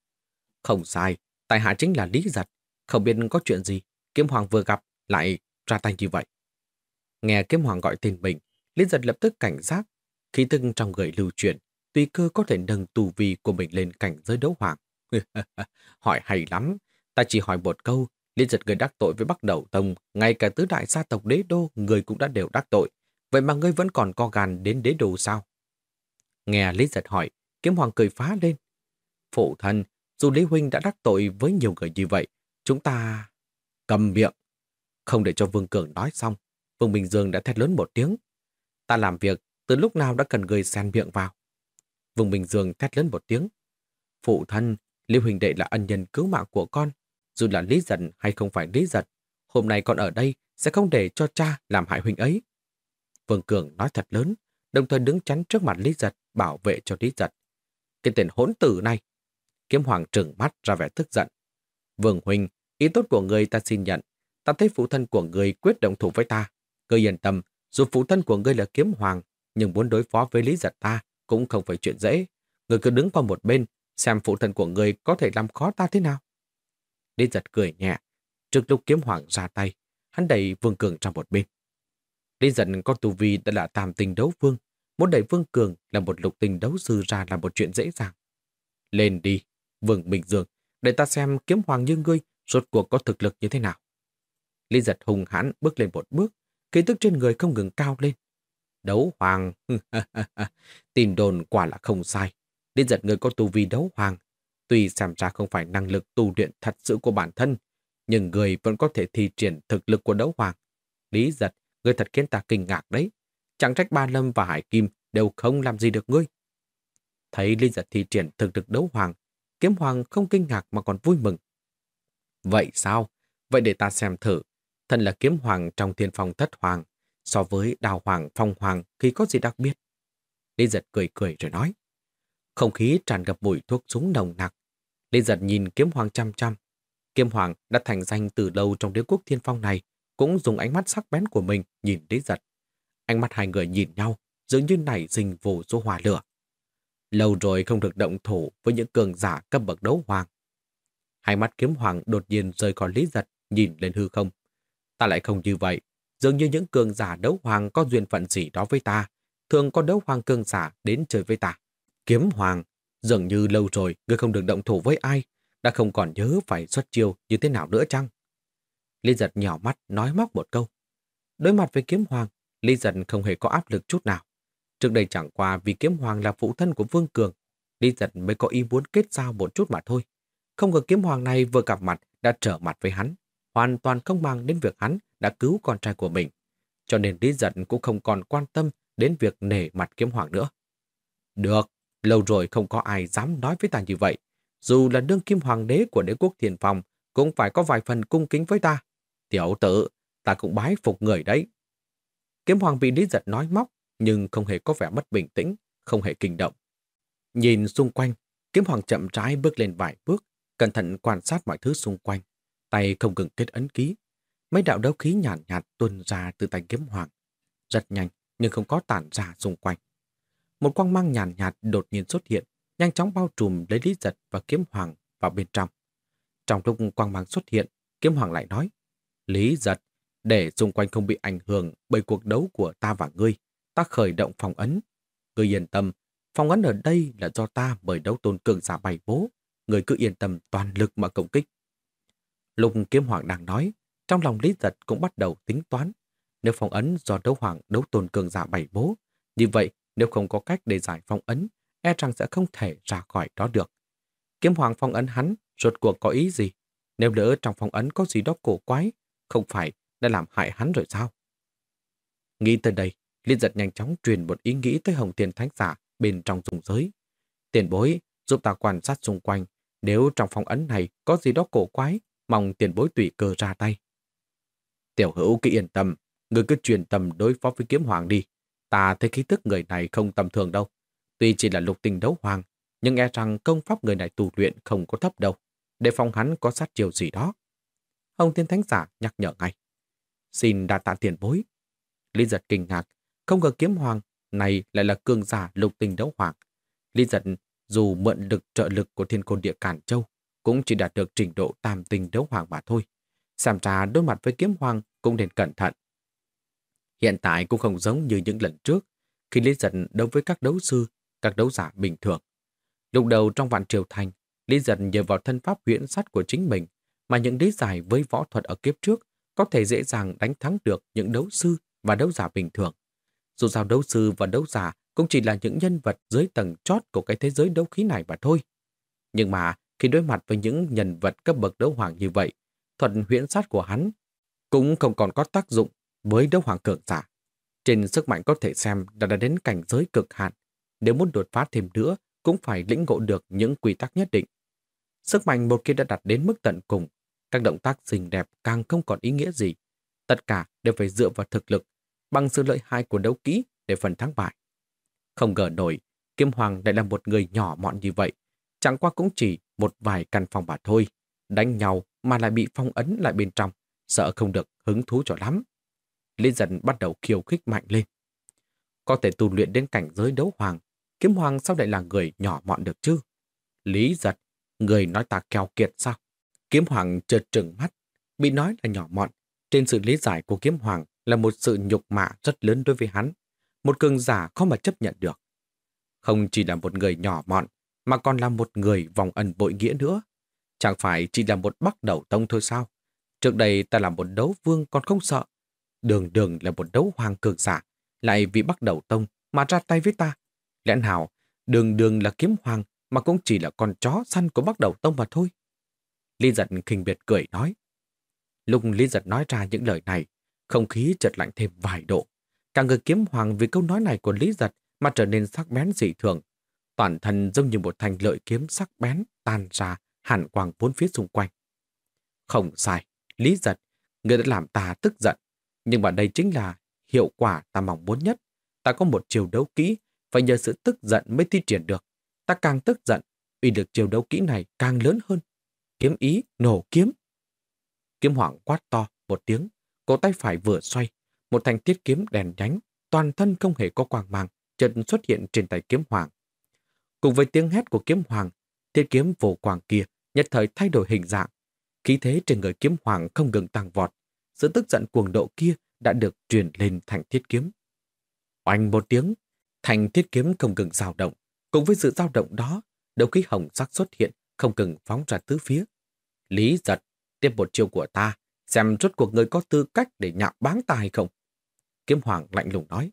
Speaker 1: Không sai, tại hạ chính là Lý Giật. Không biết có chuyện gì, Kiếm Hoàng vừa gặp lại ra tay như vậy. Nghe Kiếm Hoàng gọi tên mình, Lý Giật lập tức cảnh giác. Khi tức trong người lưu chuyển, tùy cơ có thể nâng tù vi của mình lên cảnh giới đấu hoàng. hỏi hay lắm, ta chỉ hỏi một câu, Lý Giật người đắc tội với Bắc Đầu Tông, ngay cả tứ đại gia tộc đế đô, người cũng đã đều đắc tội. Vậy mà ngươi vẫn còn co gàn đến đế đô sao? Nghe Lý Giật hỏi, kiếm hoàng cười phá lên. Phụ thân, dù Lý Huynh đã đắc tội với nhiều người như vậy, chúng ta... Cầm miệng. Không để cho Vương Cường nói xong, Vương Bình Dương đã thét lớn một tiếng. Ta làm việc, từ lúc nào đã cần người xen miệng vào. Vương Bình Dương thét lớn một tiếng. Phụ thân, Lý Huỳnh Đệ là ân nhân cứu mạng của con. Dù là Lý Giật hay không phải Lý Giật, hôm nay con ở đây sẽ không để cho cha làm hại huynh ấy. Vương Cường nói thật lớn, đồng thời đứng chắn trước mặt Lý Giật, bảo vệ cho Lý Giật. Cái tên hỗn tử này! Kiếm Hoàng trừng mắt ra vẻ tức giận. Vương Huynh, ý tốt của người ta xin nhận. Ta thấy phụ thân của người quyết động thủ với ta. Ngươi yên tâm, dù phụ thân của ngươi là kiếm hoàng, nhưng muốn đối phó với Lý Giật ta cũng không phải chuyện dễ. Người cứ đứng qua một bên, xem phụ thân của người có thể làm khó ta thế nào. Lý Giật cười nhẹ. Trước lúc kiếm hoàng ra tay, hắn đẩy Vương Cường ra một bên. Lý giật có tu vi đã là tam tình đấu vương, muốn đẩy Vương Cường là một lục tình đấu sư ra là một chuyện dễ dàng. Lên đi, Vương Bình Dương, để ta xem kiếm hoàng như ngươi rốt cuộc có thực lực như thế nào. Lý giật hùng hãn bước lên một bước, khí tức trên người không ngừng cao lên. Đấu hoàng, tìm đồn quả là không sai. Lý giật người có tu vi đấu hoàng, tuy xem ra không phải năng lực tu luyện thật sự của bản thân, nhưng người vẫn có thể thi triển thực lực của đấu hoàng. Lý giật người thật khiến ta kinh ngạc đấy. Chẳng trách Ba Lâm và Hải Kim đều không làm gì được ngươi. Thấy lý giật thi triển thực lực đấu hoàng, kiếm hoàng không kinh ngạc mà còn vui mừng. Vậy sao? Vậy để ta xem thử. Thần là kiếm hoàng trong thiên phong thất hoàng, so với đào hoàng phong hoàng khi có gì đặc biệt. Lý giật cười cười rồi nói. Không khí tràn ngập mùi thuốc súng nồng nặc. Lý giật nhìn kiếm hoàng chăm chăm. Kiếm hoàng đã thành danh từ lâu trong đế quốc thiên phong này, cũng dùng ánh mắt sắc bén của mình nhìn Lý Giật. Ánh mắt hai người nhìn nhau, dường như nảy sinh vô số hòa lửa. Lâu rồi không được động thủ với những cường giả cấp bậc đấu hoàng. Hai mắt kiếm hoàng đột nhiên rời khỏi Lý Giật, nhìn lên hư không. Ta lại không như vậy, dường như những cường giả đấu hoàng có duyên phận gì đó với ta, thường có đấu hoàng cường giả đến chơi với ta. Kiếm hoàng, dường như lâu rồi ngươi không được động thủ với ai, đã không còn nhớ phải xuất chiêu như thế nào nữa chăng? Lý giật nhỏ mắt nói móc một câu. Đối mặt với kiếm hoàng, Lý giật không hề có áp lực chút nào. Trước đây chẳng qua vì kiếm hoàng là phụ thân của Vương Cường, Lý giật mới có ý muốn kết giao một chút mà thôi. Không ngờ kiếm hoàng này vừa gặp mặt đã trở mặt với hắn, hoàn toàn không mang đến việc hắn đã cứu con trai của mình. Cho nên Lý giật cũng không còn quan tâm đến việc nể mặt kiếm hoàng nữa. Được, lâu rồi không có ai dám nói với ta như vậy. Dù là đương kim hoàng đế của đế quốc thiền phòng, cũng phải có vài phần cung kính với ta. Tiểu tử, ta cũng bái phục người đấy. Kiếm hoàng bị Lý Giật nói móc, nhưng không hề có vẻ mất bình tĩnh, không hề kinh động. Nhìn xung quanh, kiếm hoàng chậm rãi bước lên vài bước, cẩn thận quan sát mọi thứ xung quanh. Tay không ngừng kết ấn ký. Mấy đạo đấu khí nhàn nhạt, nhạt tuôn ra từ tay kiếm hoàng. Rất nhanh, nhưng không có tản ra xung quanh. Một quang mang nhàn nhạt, nhạt đột nhiên xuất hiện, nhanh chóng bao trùm lấy Lý Giật và kiếm hoàng vào bên trong. Trong lúc quang mang xuất hiện, kiếm hoàng lại nói, Lý giật, để xung quanh không bị ảnh hưởng bởi cuộc đấu của ta và ngươi, ta khởi động phòng ấn. Người yên tâm, phòng ấn ở đây là do ta mời đấu tôn cường giả bày bố. Người cứ yên tâm toàn lực mà công kích. Lục kiếm hoàng đang nói, trong lòng Lý Giật cũng bắt đầu tính toán. Nếu phong ấn do đấu hoàng đấu tôn cường giả bày bố, như vậy nếu không có cách để giải phong ấn, e rằng sẽ không thể ra khỏi đó được. Kiếm hoàng phong ấn hắn, rốt cuộc có ý gì? Nếu lỡ trong phong ấn có gì đó cổ quái, không phải đã làm hại hắn rồi sao? Nghĩ tới đây, Liên giật nhanh chóng truyền một ý nghĩ tới Hồng Thiên Thánh Giả bên trong dùng giới. Tiền bối giúp ta quan sát xung quanh, nếu trong phòng ấn này có gì đó cổ quái, mong tiền bối tùy cơ ra tay. Tiểu hữu cứ yên tâm, người cứ truyền tâm đối phó với kiếm hoàng đi. Ta thấy khí tức người này không tầm thường đâu. Tuy chỉ là lục tình đấu hoàng, nhưng e rằng công pháp người này tu luyện không có thấp đâu. Để phòng hắn có sát chiều gì đó. Hồng Thiên Thánh Giả nhắc nhở ngay. Xin đa tạ tiền bối. Lý giật kinh ngạc, không ngờ kiếm hoàng này lại là cường giả lục tình đấu hoàng. Lý giật dù mượn lực trợ lực của thiên côn địa Cản Châu, cũng chỉ đạt được trình độ tam tình đấu hoàng mà thôi. Xem ra đối mặt với kiếm hoàng cũng nên cẩn thận. Hiện tại cũng không giống như những lần trước, khi Lý Giật đấu với các đấu sư, các đấu giả bình thường. Lúc đầu trong vạn triều thành, Lý Giật nhờ vào thân pháp huyễn sát của chính mình, mà những lý giải với võ thuật ở kiếp trước có thể dễ dàng đánh thắng được những đấu sư và đấu giả bình thường. Dù sao đấu sư và đấu giả cũng chỉ là những nhân vật dưới tầng chót của cái thế giới đấu khí này mà thôi. Nhưng mà khi đối mặt với những nhân vật cấp bậc đấu hoàng như vậy, thuật huyễn sát của hắn cũng không còn có tác dụng với đấu hoàng cường giả. Trên sức mạnh có thể xem đã đã đến cảnh giới cực hạn. Nếu muốn đột phá thêm nữa, cũng phải lĩnh ngộ được những quy tắc nhất định. Sức mạnh một khi đã đạt đến mức tận cùng, các động tác xinh đẹp càng không còn ý nghĩa gì. Tất cả đều phải dựa vào thực lực, bằng sự lợi hại của đấu kỹ để phần thắng bại. Không ngờ nổi, Kim Hoàng lại là một người nhỏ mọn như vậy. Chẳng qua cũng chỉ một vài căn phòng bà thôi. Đánh nhau mà lại bị phong ấn lại bên trong. Sợ không được hứng thú cho lắm. Lý dần bắt đầu khiêu khích mạnh lên. Có thể tu luyện đến cảnh giới đấu hoàng. Kiếm Hoàng sao lại là người nhỏ mọn được chứ? Lý giật, người nói ta keo kiệt sao? Kiếm Hoàng chợt trừng mắt, bị nói là nhỏ mọn. Trên sự lý giải của Kiếm Hoàng là một sự nhục mạ rất lớn đối với hắn một cường giả khó mà chấp nhận được. Không chỉ là một người nhỏ mọn, mà còn là một người vòng ẩn bội nghĩa nữa. Chẳng phải chỉ là một bắt đầu tông thôi sao? Trước đây ta là một đấu vương còn không sợ. Đường đường là một đấu hoàng cường giả, lại vì bắt đầu tông mà ra tay với ta. Lẽ nào đường đường là kiếm hoàng mà cũng chỉ là con chó săn của bắt đầu tông mà thôi. Lý giật khinh biệt cười nói. Lúc Lý giật nói ra những lời này, không khí chợt lạnh thêm vài độ. Cả người kiếm hoàng vì câu nói này của Lý Giật mà trở nên sắc bén dị thường. Toàn thân giống như một thanh lợi kiếm sắc bén tan ra hẳn quang bốn phía xung quanh. Không sai, Lý Giật, người đã làm ta tức giận. Nhưng mà đây chính là hiệu quả ta mong muốn nhất. Ta có một chiều đấu kỹ, phải nhờ sự tức giận mới thi triển được. Ta càng tức giận, uy được chiều đấu kỹ này càng lớn hơn. Kiếm ý, nổ kiếm. Kiếm hoàng quát to một tiếng, cổ tay phải vừa xoay, một thanh thiết kiếm đèn nhánh, toàn thân không hề có quang mang, chợt xuất hiện trên tay kiếm hoàng. Cùng với tiếng hét của kiếm hoàng, thiết kiếm vô quang kia nhất thời thay đổi hình dạng. Khí thế trên người kiếm hoàng không ngừng tăng vọt. Sự tức giận cuồng độ kia đã được truyền lên thành thiết kiếm. Oanh một tiếng, thành thiết kiếm không ngừng dao động. Cùng với sự dao động đó, đầu khí hồng sắc xuất hiện, không ngừng phóng ra tứ phía. Lý giật, tiếp một chiêu của ta, xem rốt cuộc người có tư cách để nhạo báng ta hay không. Kiếm Hoàng lạnh lùng nói.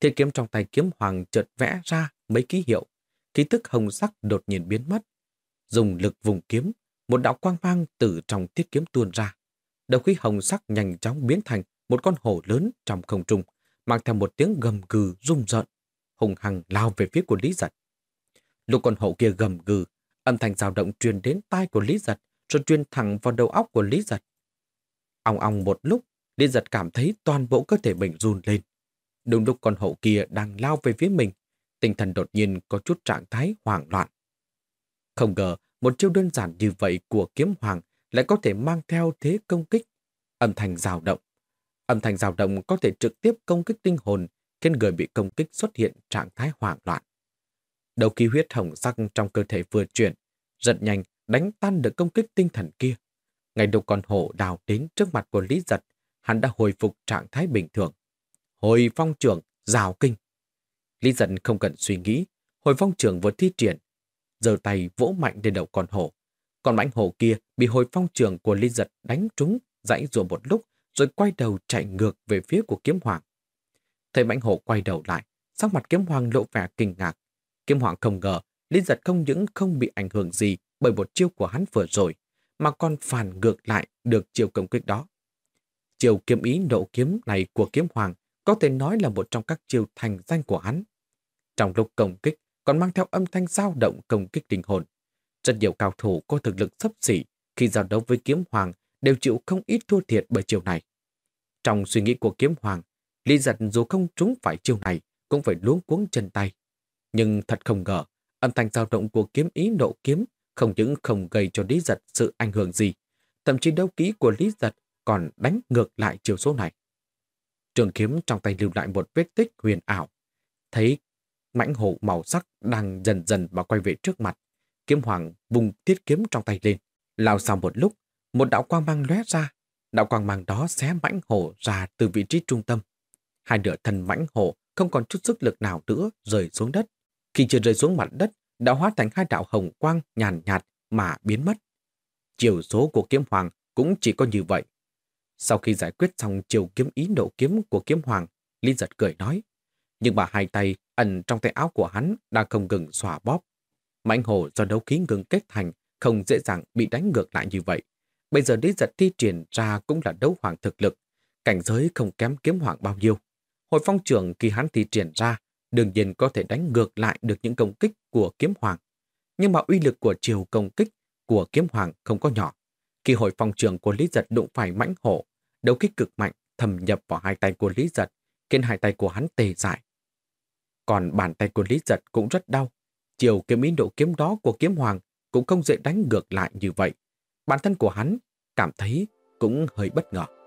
Speaker 1: Thiết kiếm trong tay kiếm Hoàng chợt vẽ ra mấy ký hiệu. Ký tức hồng sắc đột nhiên biến mất. Dùng lực vùng kiếm, một đạo quang mang từ trong thiết kiếm tuôn ra. Đầu khí hồng sắc nhanh chóng biến thành một con hổ lớn trong không trung, mang theo một tiếng gầm gừ rung rợn, hùng hằng lao về phía của Lý Giật. Lúc con hổ kia gầm gừ, âm thanh dao động truyền đến tai của Lý Giật, rồi truyền thẳng vào đầu óc của Lý Giật. Ong ong một lúc, Liên giật cảm thấy toàn bộ cơ thể mình run lên. Đúng lúc con hậu kia đang lao về phía mình, tinh thần đột nhiên có chút trạng thái hoảng loạn. Không ngờ, một chiêu đơn giản như vậy của kiếm hoàng lại có thể mang theo thế công kích. Âm thanh rào động. Âm thanh rào động có thể trực tiếp công kích tinh hồn, khiến người bị công kích xuất hiện trạng thái hoảng loạn. Đầu khí huyết hồng sắc trong cơ thể vừa chuyển, rất nhanh đánh tan được công kích tinh thần kia. Ngày đầu con hổ đào đến trước mặt của Lý Giật, hắn đã hồi phục trạng thái bình thường. Hồi phong trưởng, rào kinh. Lý giật không cần suy nghĩ, hồi phong trường vừa thi triển, giơ tay vỗ mạnh lên đầu con hổ. Con mãnh hổ kia bị hồi phong trường của Lý giật đánh trúng, dãy rùa một lúc, rồi quay đầu chạy ngược về phía của kiếm hoàng. Thấy mãnh hổ quay đầu lại, sắc mặt kiếm hoàng lộ vẻ kinh ngạc. Kiếm hoàng không ngờ, Lý giật không những không bị ảnh hưởng gì bởi một chiêu của hắn vừa rồi, mà còn phản ngược lại được chiều công kích đó. chiều kiếm ý nộ kiếm này của kiếm hoàng có thể nói là một trong các chiều thành danh của hắn. Trong lúc công kích, còn mang theo âm thanh dao động công kích linh hồn. Rất nhiều cao thủ có thực lực sấp xỉ khi giao đấu với kiếm hoàng đều chịu không ít thua thiệt bởi chiều này. Trong suy nghĩ của kiếm hoàng, Lý giật dù không trúng phải chiều này cũng phải luống cuống chân tay. Nhưng thật không ngờ, âm thanh dao động của kiếm ý nộ kiếm không những không gây cho Lý giật sự ảnh hưởng gì, thậm chí đấu ký của Lý giật còn đánh ngược lại chiều số này. Trường kiếm trong tay lưu lại một vết tích huyền ảo. Thấy mãnh hổ màu sắc đang dần dần mà quay về trước mặt. Kiếm hoàng vùng thiết kiếm trong tay lên. Lao sau một lúc, một đạo quang mang lóe ra. Đạo quang mang đó xé mãnh hổ ra từ vị trí trung tâm. Hai nửa thân mãnh hổ không còn chút sức lực nào nữa rơi xuống đất. Khi chưa rơi xuống mặt đất, đã hóa thành hai đạo hồng quang nhàn nhạt, mà biến mất. Chiều số của kiếm hoàng cũng chỉ có như vậy. Sau khi giải quyết xong chiều kiếm ý nộ kiếm của kiếm hoàng, Linh giật cười nói. Nhưng mà hai tay ẩn trong tay áo của hắn đang không ngừng xòa bóp. Mãnh hồ do đấu khí ngừng kết thành không dễ dàng bị đánh ngược lại như vậy. Bây giờ Lý giật thi triển ra cũng là đấu hoàng thực lực, cảnh giới không kém kiếm hoàng bao nhiêu. Hồi phong trưởng khi hắn thi triển ra, đương nhiên có thể đánh ngược lại được những công kích của kiếm hoàng. Nhưng mà uy lực của chiều công kích của kiếm hoàng không có nhỏ. Khi hồi phòng trường của Lý Giật đụng phải mãnh hổ, đấu kích cực mạnh thầm nhập vào hai tay của Lý Giật, khiến hai tay của hắn tê dại. Còn bàn tay của Lý Giật cũng rất đau. Chiều kiếm ý độ kiếm đó của kiếm hoàng cũng không dễ đánh ngược lại như vậy. Bản thân của hắn cảm thấy cũng hơi bất ngờ.